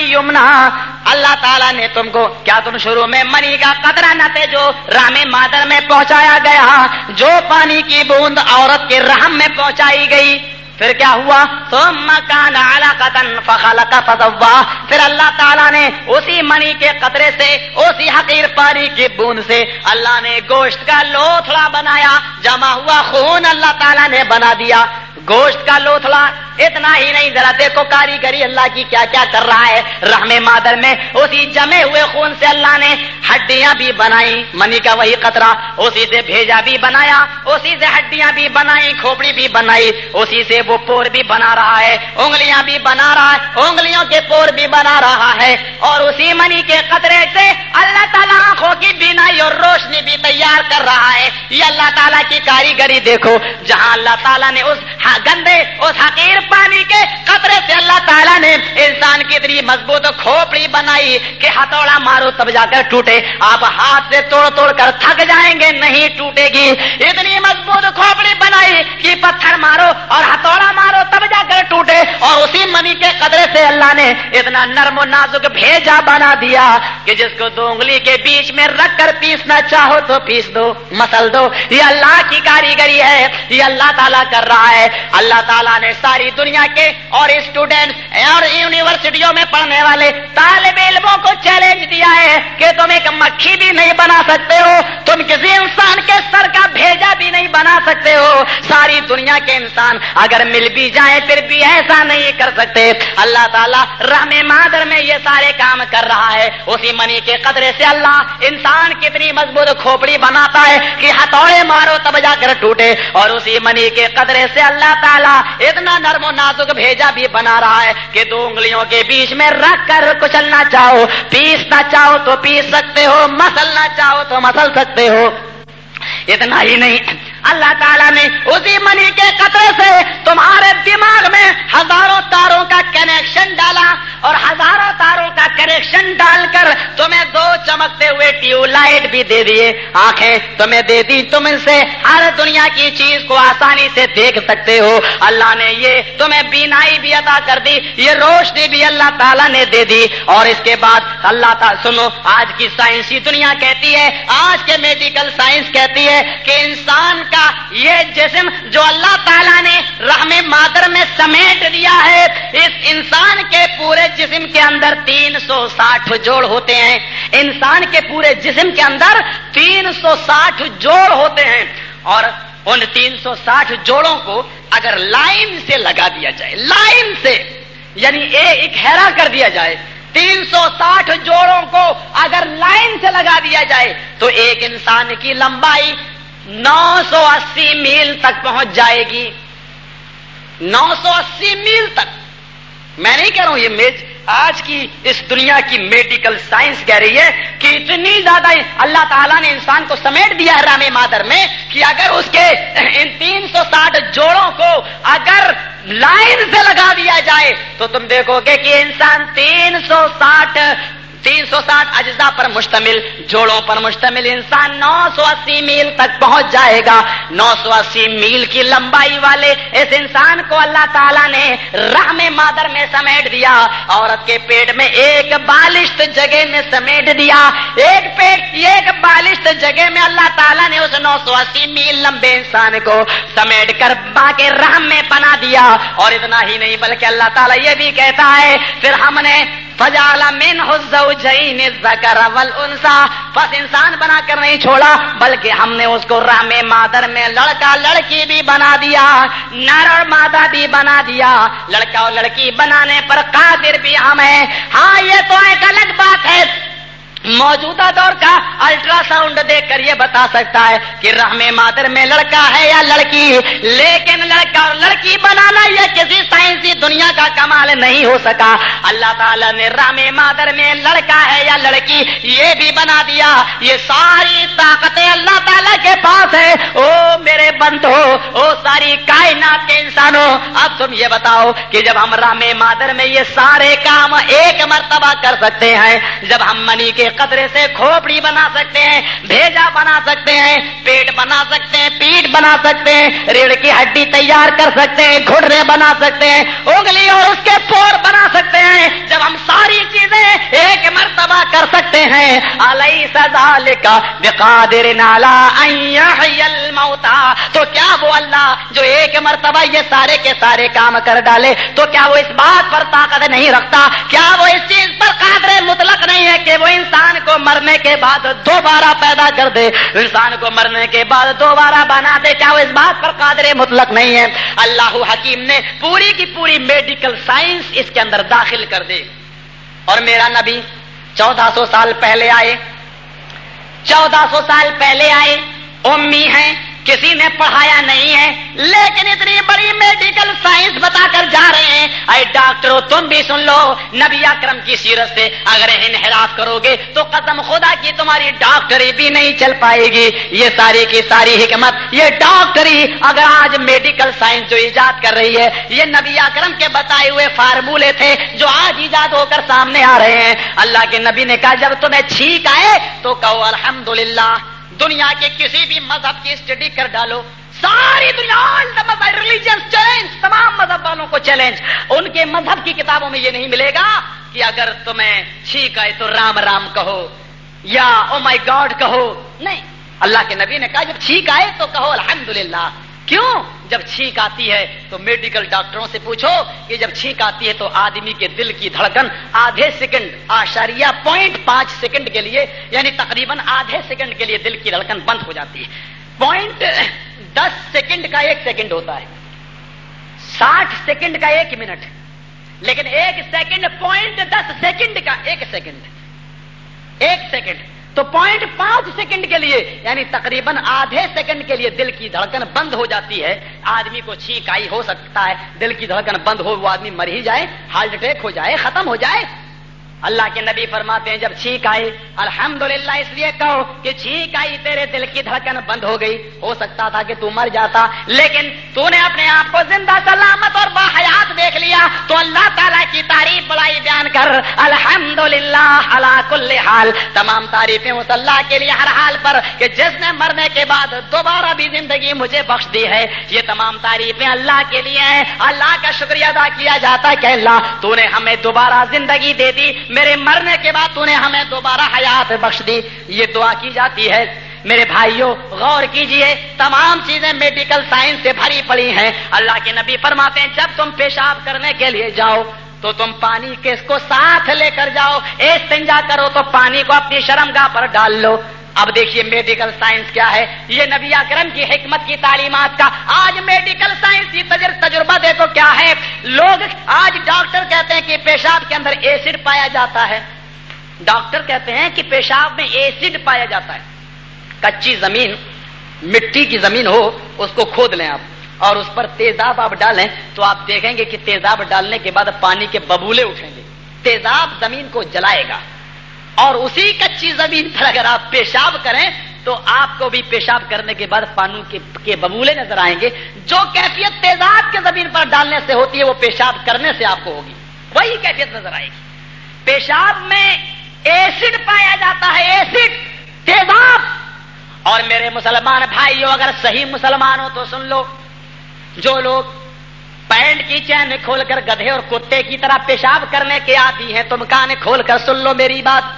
یمنا؟ اللہ تعالیٰ نے تم کو کیا تم شروع میں منی کا قطرہ نہ تھے جو رام مادر میں پہنچایا گیا۔ جو پانی کی بوند عورت کے رحم میں پہنچائی گئی۔ پھر کیا ہوا؟ ثم کان علقتن فخلق فسوا پھر اللہ تعالیٰ نے اسی منی کے قطرے سے، اسی حقیر پانی کی بوند سے اللہ نے گوشت کا لوتھڑا بنایا۔ جمع ہوا خون اللہ تعالیٰ نے بنا دیا۔ گوشت کا لوتھڑا اتنا ہی نہیں، ذرا دیکھو کاریگری، اللہ کی کیا کیا کر رہا ہے، رحم مادر میں، اسی جمے ہوئے خون سے اللہ نے ہڈیاں بھی بنائی، منی کا وہی قطرہ، اسی سے بھیجا بھی بنایا، اسی سے ہڈیاں بھی بنائی، کھوپڑی بھی بنائی، اسی سے وہ پور بھی بنا رہا ہے، انگلیاں بھی بنا رہا ہے، انگلیوں کے پور بھی بنا رہا ہے، اور اسی منی کے قطرے سے اللہ تعالیٰ آنکھوں کی بینائی اور روشنی بھی تیار کر رہا ہے۔ یہ اللہ تعالیٰ کی کاریگری دیکھو، جہاں اللہ تعالیٰ نے اس گندے اس حقیر پانی کے قطرے سے اللہ تعالیٰ نے انسان کی اتنی مضبوط کھوپڑی بنائی کہ ہتھوڑا مارو تب جا کر ٹوٹے۔ آپ ہاتھ سے توڑ توڑ کر تھک جائیں گے، نہیں ٹوٹے گی۔ اتنی مضبوط کھوپڑی بنائی کہ پتھر مارو اور ہتھوڑا مارو تب جا کر ٹوٹے۔ اور اسی منی کے قدرے سے اللہ نے اتنا نرم و نازک بھیجا بنا دیا کہ جس کو دو انگلی کے بیچ میں رکھ کر پیسنا چاہو تو پیس دو، مسل دو۔ یہ اللہ کی کاریگری ہے، یہ اللہ تعالیٰ کر رہا ہے۔ اللہ تعالیٰ نے ساری دنیا کے اور اسٹوڈینٹ اور یونیورسٹیوں میں پڑھنے والے طالب علموں کو چیلنج دیا ہے کہ تم ایک مکھی بھی نہیں بنا سکتے ہو۔ تم کسی انسان کے سر کا بھیجا بھی نہیں بنا سکتے ہو۔ ساری دنیا کے انسان اگر مل بھی جائیں پھر بھی ایسا نہیں کر سکتے۔ اللہ تعالیٰ رحم مادر میں یہ سارے کام کر رہا ہے۔ اسی منی کے قدرے سے اللہ انسان کتنی مضبوط کھوپڑی بناتا ہے کہ ہتھوڑے مارو تب جا کر ٹوٹے۔ اور اسی منی کے قدرے سے اللہ تعالیٰ اتنا نرم و نازک بھیجا بھی بنا رہا ہے کہ دو انگلیوں کے بیچ میں رکھ کر کچلنا چاہو پیسنا چاہو تو پیس سکتے ہو مسلنا چاہو تو مسل سکتے ہو۔ اتنا ہی نہیں۔ اللہ تعالیٰ نے اسی منی کے قطرے سے تمہارے دماغ میں ہزاروں تاروں کا کنیکشن ڈالا اور ہزاروں تاروں کا کنیکشن ڈال کر تمہیں دو چمکتے ہوئے ٹیوب لائٹ بھی دے دیے۔ آنکھیں تمہیں دے دی تم ان سے ہر دنیا کی چیز کو آسانی سے دیکھ سکتے ہو۔ اللہ نے یہ تمہیں بینائی بھی عطا کر دی۔ یہ روشنی بھی اللہ تعالیٰ نے دے دی۔ اور اس کے بعد اللہ تعالیٰ سنو، آج کی سائنسی دنیا کہتی ہے، آج کے میڈیکل سائنس کہتی ہے کہ انسان کا یہ جسم جو اللہ تعالیٰ نے رحم مادر میں سمیٹ دیا ہے، اس انسان کے پورے جسم کے اندر تین سو ساٹھ جوڑ ہوتے ہیں۔ انسان کے پورے جسم کے اندر تین سو ساٹھ جوڑ ہوتے ہیں۔ اور ان تین سو ساٹھ جوڑوں کو اگر لائن سے لگا دیا جائے لائن سے یعنی ایک ہیرا کر دیا جائے۔ تین سو ساٹھ جوڑوں کو اگر لائن سے لگا دیا جائے تو ایک انسان کی لمبائی نو سو اسی میل تک پہنچ جائے گی۔ نو سو اسی میل تک۔ میں نہیں کہہ رہا ہوں یہ میج آج کی اس دنیا کی میڈیکل سائنس کہہ رہی ہے کہ اتنی زیادہ اللہ تعالیٰ نے انسان کو سمیٹ دیا ہے رام مادر میں کہ اگر اس کے ان تین سو ساٹھ جوڑوں کو اگر لائن سے لگا دیا جائے تو تم دیکھو گے کہ انسان تین سو ساٹھ تین سو ساٹھ اجزا پر مشتمل، جوڑوں پر مشتمل انسان نو سو اسی میل تک پہنچ جائے گا۔ نو سو اسی میل کی لمبائی والے اس انسان کو اللہ تعالیٰ نے رحم مادر میں سمیٹ دیا۔ عورت کے پیٹ میں ایک بالشت جگہ میں سمیٹ دیا۔ ایک پیٹ ایک بالشت جگہ میں اللہ تعالیٰ نے اس نو سو اسی میل لمبے انسان کو سمیٹ کر با کے رحم میں بنا دیا۔ اور اتنا ہی نہیں، بلکہ اللہ تعالیٰ یہ بھی کہتا ہے، پھر ہم نے فجالا مین الزوجین الذکر والانثى بس انسان بنا کر نہیں چھوڑا، بلکہ ہم نے اس کو رام مادر میں لڑکا لڑکی بھی بنا دیا، نر اور مادہ بھی بنا دیا۔ لڑکا اور لڑکی بنانے پر قادر بھی ہم ہیں۔ ہاں یہ تو ایک الگ بات ہے۔ موجودہ دور کا الٹرا ساؤنڈ دیکھ کر یہ بتا سکتا ہے کہ رحم مادر میں لڑکا ہے یا لڑکی، لیکن لڑکا اور لڑکی بنانا یہ کسی سائنسی دنیا کا کمال نہیں ہو سکا۔ اللہ تعالیٰ نے رحم مادر میں لڑکا ہے یا لڑکی یہ بھی بنا دیا۔ یہ ساری طاقتیں اللہ تعالیٰ کے پاس ہے او میرے بند ہو، او ساری کائنات کے انسانوں، اب تم یہ بتاؤ کہ جب ہم رحم مادر میں یہ سارے کام ایک مرتبہ کر سکتے ہیں، جب ہم منی کے قطرے سے کھوپڑی بنا سکتے ہیں، بھیجا بنا سکتے ہیں، پیٹ بنا سکتے ہیں، پیٹ بنا سکتے ہیں، ریڑھ کی ہڈی تیار کر سکتے ہیں، گھڑنے بنا سکتے ہیں اگلی اور اس کے پور بنا سکتے ہیں۔ جب ہم ساری چیزیں ایک مرتبہ کر سکتے ہیں علیہ سزال کا بقادر نالا موتا تو کیا وہ اللہ جو ایک مرتبہ یہ سارے کے سارے کام کر ڈالے؟ تو کیا وہ اس بات پر طاقت نہیں رکھتا؟ کیا وہ اس چیز پر قادر مطلق نہیں ہے کہ وہ انسان انسان کو مرنے کے بعد دوبارہ پیدا کر دے۔ انسان کو مرنے کے بعد دوبارہ بنا دے۔ کیا وہ اس بات پر قادر مطلق نہیں ہے؟ اللہ حکیم نے پوری کی پوری میڈیکل سائنس اس کے اندر داخل کر دے اور میرا نبی چودہ سو سال پہلے آئے۔ چودہ سو سال پہلے آئے۔ امی ہیں۔ کسی نے پڑھایا نہیں ہے، لیکن اتنی بڑی میڈیکل سائنس بتا کر جا رہے ہیں۔ اے ڈاکٹروں تم بھی سن لو، نبی اکرم کی سیرت سے اگر انحراف کرو گے تو قسم خدا کی تمہاری ڈاکٹری بھی نہیں چل پائے گی۔ یہ ساری کی ساری حکمت، یہ ڈاکٹری اگر آج میڈیکل سائنس جو ایجاد کر رہی ہے، یہ نبی اکرم کے بتائے ہوئے فارمولے تھے جو آج ایجاد ہو کر سامنے آ رہے ہیں۔ اللہ کے نبی نے کہا، جب تمہیں چھینک آئے تو کہو، الحمدللہ۔ دنیا کے کسی بھی مذہب کی اسٹڈی کر ڈالو۔ ساری دنیا ریلیجن چیلنج تمام مذہب والوں کو چیلنج ان کے مذہب کی کتابوں میں یہ نہیں ملے گا کہ اگر تمہیں ٹھیک آئے تو رام رام کہو یا او مائی گاڈ کہو۔ نہیں۔ اللہ کے نبی نے کہا، جب چھینک آئے تو کہو الحمدللہ۔ کیوں؟ جب چھینک آتی ہے تو میڈیکل ڈاکٹروں سے پوچھو کہ جب چھینک آتی ہے تو آدمی کے دل کی دھڑکن آدھے سیکنڈ آشاریہ پوائنٹ پانچ سیکنڈ کے لیے یعنی تقریباً آدھے سیکنڈ کے لیے دل کی دھڑکن بند ہو جاتی ہے۔ پوائنٹ دس سیکنڈ کا ایک سیکنڈ ہوتا ہے۔ ساٹھ سیکنڈ کا ایک منٹ۔ لیکن ایک سیکنڈ پوائنٹ دس سیکنڈ کا ایک سیکنڈ۔ ایک سیکنڈ۔ تو پوائنٹ پانچ سیکنڈ کے لیے یعنی تقریباً آدھے سیکنڈ کے لیے دل کی دھڑکن بند ہو جاتی ہے، آدمی کو چھینک آئی ہو سکتا ہے، دل کی دھڑکن بند ہو وہ آدمی مر ہی جائے ہارٹ اٹیک ہو جائے، ختم ہو جائے۔ اللہ کے نبی فرماتے ہیں، جب چھینک آئی، الحمدللہ، اس لیے کہو کہ چھینک آئی، تیرے دل کی دھڑکن بند ہو گئی۔ ہو سکتا تھا کہ تو مر جاتا، لیکن تو نے اپنے آپ کو زندہ سلامت اور باحیات دیکھ لیا۔ تو اللہ تعالیٰ کی تعریف بڑائی بیان کر، الحمدللہ اللہ کل حال۔ تمام تعریفیں اس اللہ کے لیے ہر حال پر کہ جس نے مرنے کے بعد دوبارہ بھی زندگی مجھے بخش دی ہے۔ یہ تمام تعریفیں اللہ کے لیے ہیں۔ اللہ کا شکریہ ادا کیا جاتا ہے کہ اللہ، تو نے ہمیں دوبارہ زندگی دے دی۔ میرے مرنے کے بعد تو نے ہمیں دوبارہ حیات بخش دی۔ یہ دعا کی جاتی ہے۔ میرے بھائیوں، غور کیجیے۔ تمام چیزیں میڈیکل سائنس سے بھری پڑی ہیں۔ اللہ کے نبی فرماتے ہیں، جب تم پیشاب کرنے کے لیے جاؤ، تو تم پانی کے اس کو ساتھ لے کر جاؤ۔ استنجا کرو تو پانی کو اپنی شرم گاہ پر ڈال لو۔ اب دیکھیے میڈیکل سائنس کیا ہے؟ یہ نبی اکرم کی حکمت کی تعلیمات کا آج میڈیکل سائنس کی تجربہ دیکھو کیا ہے؟ لوگ آج ڈاکٹر کہتے ہیں کہ پیشاب کے اندر ایسڈ پایا جاتا ہے۔ ڈاکٹر کہتے ہیں کہ پیشاب میں ایسڈ پایا جاتا ہے۔ کچی زمین، مٹی کی زمین ہو، اس کو کھود لیں آپ۔ اور اس پر تیزاب آپ ڈالیں تو آپ دیکھیں گے کہ تیزاب ڈالنے کے بعد پانی کے ببولے اٹھیں گے۔ تیزاب زمین کو جلائے گا۔ اور اسی کچی زمین پر اگر آپ پیشاب کریں تو آپ کو بھی پیشاب کرنے کے بعد پانو کے ببولے نظر آئیں گے۔ جو کیفیت تیزاب کے زمین پر ڈالنے سے ہوتی ہے، وہ پیشاب کرنے سے آپ کو ہوگی۔ وہی کیفیت نظر آئے گی۔ پیشاب میں ایسڈ پایا جاتا ہے، ایسڈ تیزاب۔ اور میرے مسلمان بھائیوں اگر صحیح مسلمان ہو تو سن لو۔ جو لوگ پینٹ کی چین کھول کر گدھے اور کتے کی طرح پیشاب کرنے کے آتی ہیں تم کان کھول کر سن لو میری بات۔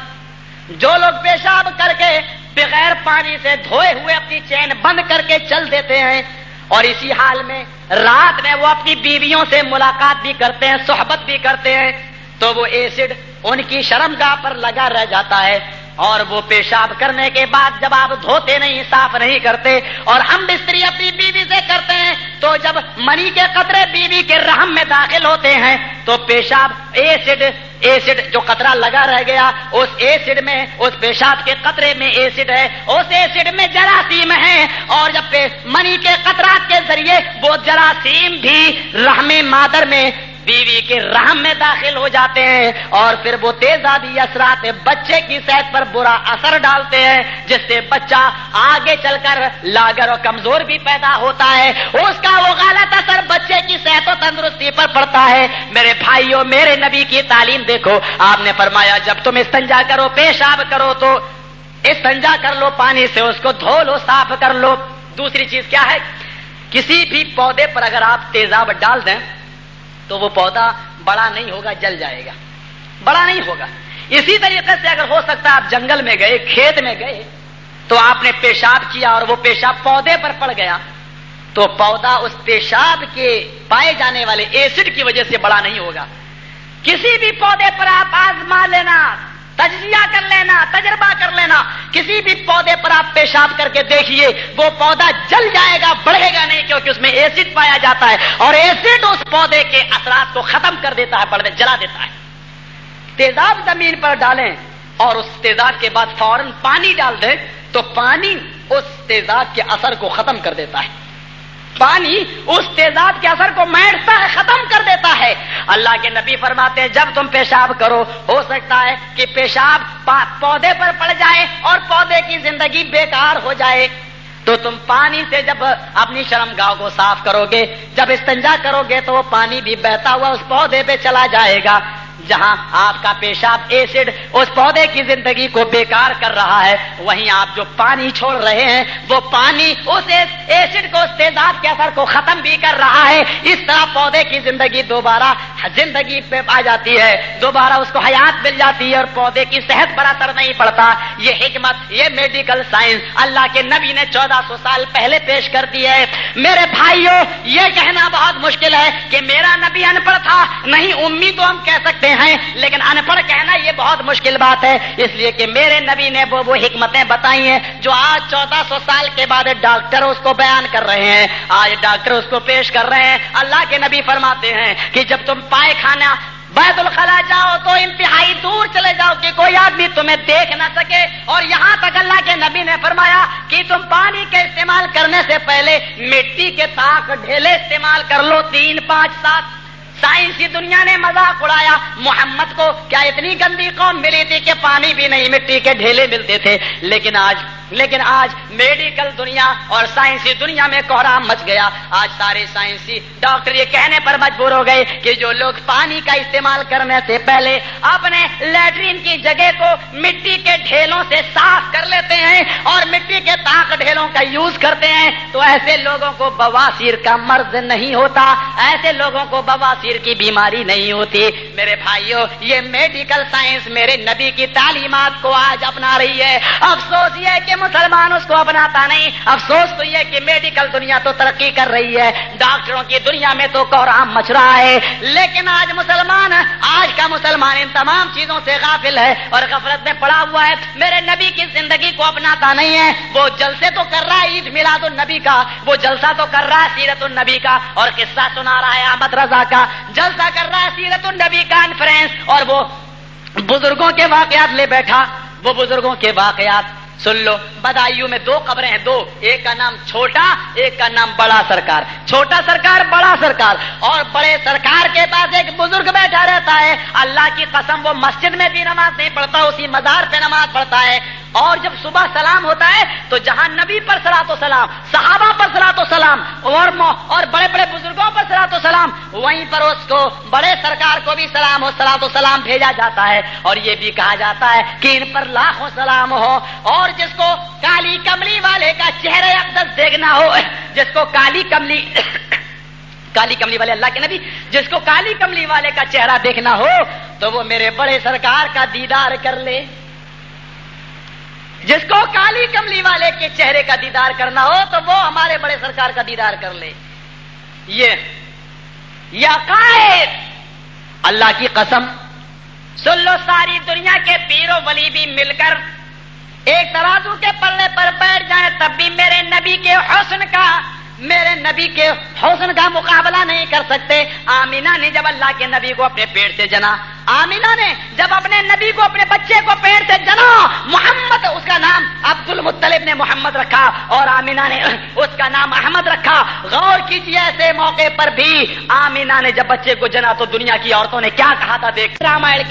جو لوگ پیشاب کر کے بغیر پانی سے دھوئے ہوئے اپنی چین بند کر کے چل دیتے ہیں، اور اسی حال میں رات میں وہ اپنی بیویوں سے ملاقات بھی کرتے ہیں، صحبت بھی کرتے ہیں، تو وہ ایسڈ ان کی شرم گاہ پر لگا رہ جاتا ہے، اور وہ پیشاب کرنے کے بعد جب آپ دھوتے نہیں، صاف نہیں کرتے، اور ہم بستری اپنی بیوی سے کرتے ہیں، تو جب منی کے قطرے بیوی کے رحم میں داخل ہوتے ہیں، تو پیشاب ایسڈ ایسڈ جو قطرہ لگا رہ گیا، اس ایسڈ میں، اس پیشاب کے قطرے میں ایسڈ ہے، اس ایسڈ میں جراثیم ہے اور جب منی کے قطرات کے ذریعے، وہ جراثیم بھی رحم مادر میں بیوی کے رحم میں داخل ہو جاتے ہیں اور پھر وہ تیزابی اثرات بچے کی صحت پر برا اثر ڈالتے ہیں، جس سے بچہ آگے چل کر لاگر اور کمزور بھی پیدا ہوتا ہے۔ اس کا وہ غلط اثر بچے کی صحت و تندرستی پر پڑتا ہے۔ میرے بھائیوں، میرے نبی کی تعلیم دیکھو۔ آپ نے فرمایا، جب تم استنجا کرو، پیشاب کرو، تو استنجا کر لو، پانی سے اس کو دھو لو، صاف کر لو۔ دوسری چیز کیا ہے؟ کسی بھی پودے پر اگر آپ تیزاب ڈال دیں تو وہ پودا بڑا نہیں ہوگا، جل جائے گا۔ بڑا نہیں ہوگا۔ اسی طریقے سے اگر ہو سکتا ہے آپ جنگل میں گئے، کھیت میں گئے، تو آپ نے پیشاب کیا اور وہ پیشاب پودے پر پڑ گیا، تو پودا اس پیشاب کے پائے جانے والے ایسڈ کی وجہ سے بڑا نہیں ہوگا۔ کسی بھی پودے پر آپ آزما لینا۔ تجزیہ کر لینا، تجربہ کر لینا۔ کسی بھی پودے پر آپ پیشاب کر کے دیکھیے، وہ پودا جل جائے گا، بڑھے گا نہیں، کیونکہ اس میں ایسڈ پایا جاتا ہے۔ اور ایسڈ اس پودے کے اثرات کو ختم کر دیتا ہے بڑھنے جلا دیتا ہے۔ تیزاب زمین پر ڈالیں اور اس تیزاب کے بعد فوراً پانی ڈال دیں، تو پانی اس تیزاب کے اثر کو ختم کر دیتا ہے۔ پانی اس تیزاب کے اثر کو میٹتا ہے، ختم کر دیتا ہے۔ اللہ کے نبی فرماتے ہیں، جب تم پیشاب کرو، ہو سکتا ہے کہ پیشاب پودے پر پڑ جائے اور پودے کی زندگی بیکار ہو جائے۔ تو تم پانی سے جب اپنی شرم گاؤں کو صاف کرو گے، جب استنجا کرو گے، تو وہ پانی بھی بہتا ہوا اس پودے پہ چلا جائے گا۔ جہاں آپ کا پیشاب ایسڈ اس پودے کی زندگی کو بیکار کر رہا ہے، وہیں آپ جو پانی چھوڑ رہے ہیں، وہ پانی اس ایسڈ کو، اس تیزاب کے اثر کو ختم بھی کر رہا ہے۔ اس طرح پودے کی زندگی دوبارہ زندگی پہ آ جاتی ہے۔ دوبارہ اس کو حیات مل جاتی ہے اور پودے کی صحت پر نہیں پڑتا۔ یہ حکمت، یہ میڈیکل سائنس اللہ کے نبی نے چودہ سو سال پہلے پیش کر دی ہے۔ میرے بھائیوں، یہ کہنا بہت مشکل ہے کہ میرا نبی ان پڑھ تھا۔ نہیں امید تو ہم کہہ سکتے ہیں لیکن ان پڑھ کہنا یہ بہت مشکل بات ہے۔ اس لیے کہ میرے نبی نے وہ وہ حکمتیں بتائی ہیں جو آج چودہ سو سال کے بعد ڈاکٹر اس کو بیان کر رہے ہیں۔ آج ڈاکٹر اس کو پیش کر رہے ہیں۔ اللہ کے نبی فرماتے ہیں کہ جب تم پائے کھانا بیت الخلا جاؤ تو انتہائی دور چلے جاؤ کہ کوئی آدمی تمہیں دیکھ نہ سکے۔ اور یہاں تک اللہ کے نبی نے فرمایا کہ تم پانی کے استعمال کرنے سے پہلے مٹی کے تاک ڈھیلے استعمال کر لو، تین، پانچ، سات سائنسی دنیا نے مذاق اڑایا۔ محمد کو کیا اتنی گندی قوم ملی تھی کہ پانی بھی نہیں مٹی کے ڈھیلے ملتے تھے۔ لیکن آج لیکن آج میڈیکل دنیا اور سائنسی دنیا میں کوہرام مچ گیا۔ آج سارے سائنسی ڈاکٹر یہ کہنے پر مجبور ہو گئے کہ جو لوگ پانی کا استعمال کرنے سے پہلے اپنے لیٹرین کی جگہ کو مٹی کے ڈھیلوں سے صاف کر لیتے ہیں اور مٹی کے تاک ڈھیلوں کا یوز کرتے ہیں، تو ایسے لوگوں کو بواسیر کا مرض نہیں ہوتا، ایسے لوگوں کو بواسیر کی بیماری نہیں ہوتی۔ میرے بھائیوں یہ میڈیکل سائنس میرے نبی کی تعلیمات کو آج اپنا رہی ہے۔ افسوس یہ کہ مسلمان اس کو اپناتا نہیں۔ افسوس تو یہ کہ میڈیکل دنیا تو ترقی کر رہی ہے۔ ڈاکٹروں کی دنیا میں تو کوہرام مچ رہا ہے۔ لیکن آج مسلمان، آج کا مسلمان ان تمام چیزوں سے غافل ہے اور غفلت میں پڑا ہوا ہے۔ میرے نبی کی زندگی کو اپناتا نہیں ہے۔ وہ جلسے تو کر رہا ہے عید میلاد النبی کا۔ وہ جلسہ تو کر رہا ہے سیرت النبی کا۔ اور قصہ سنا رہا ہے احمد رضا کا۔ جلسہ کر رہا ہے سیرت النبی کانفرنس۔ اور وہ بزرگوں کے واقعات لے بیٹھا۔ وہ بزرگوں کے واقعات۔ سن لو۔ بدایو میں دو قبریں ہیں، دو۔ ایک کا نام چھوٹا، ایک کا نام بڑا سرکار۔ چھوٹا سرکار، بڑا سرکار۔ اور بڑے سرکار کے پاس ایک بزرگ بیٹھا رہتا ہے۔ اللہ کی قسم، وہ مسجد میں بھی نماز نہیں پڑھتا، اسی مزار پہ نماز پڑھتا ہے۔ اور جب صبح سلام ہوتا ہے تو جہاں نبی پر سلا تو سلام، صحابہ پر سلا تو سلام اور اور بڑے بڑے بزرگوں پر سلا تو سلام، وہیں پر اس کو بڑے سرکار کو بھی سلام ہو سلا تو سلام بھیجا جاتا ہے اور یہ بھی کہا جاتا ہے کہ ان پر لاکھوں سلام ہو اور جس کو کالی کملی والے کا چہرے اقدس دیکھنا ہو، جس کو کالی کملی <coughs> کالی کملی والے اللہ کے نبی، جس کو کالی کملی والے کا چہرہ دیکھنا ہو، تو وہ میرے بڑے سرکار کا دیدار کر لے۔ جس کو کالی کملی والے کے چہرے کا دیدار کرنا ہو تو وہ ہمارے بڑے سرکار کا دیدار کر لے۔ یہ یا قائد۔ اللہ کی قسم، سن لو ساری دنیا کے پیرو ولی بھی مل کر ایک ترازو کے پلے پر بیٹھ جائیں تب بھی میرے نبی کے حسن کا میرے نبی کے حسن کا مقابلہ نہیں کر سکتے۔ آمینہ نے جب اللہ کے نبی کو اپنے پیڑ سے جنا، آمینہ نے جب اپنے نبی کو، اپنے بچے کو پیڑ سے جنا، محمد، اس کا نام عبد المطلب نے محمد رکھا اور آمینہ نے اس کا نام احمد رکھا۔ غور کیجیے ایسے موقع پر بھی آمینہ نے جب بچے کو جنا تو دنیا کی عورتوں نے کیا کہا تھا؟ دیکھ۔ رامائن کے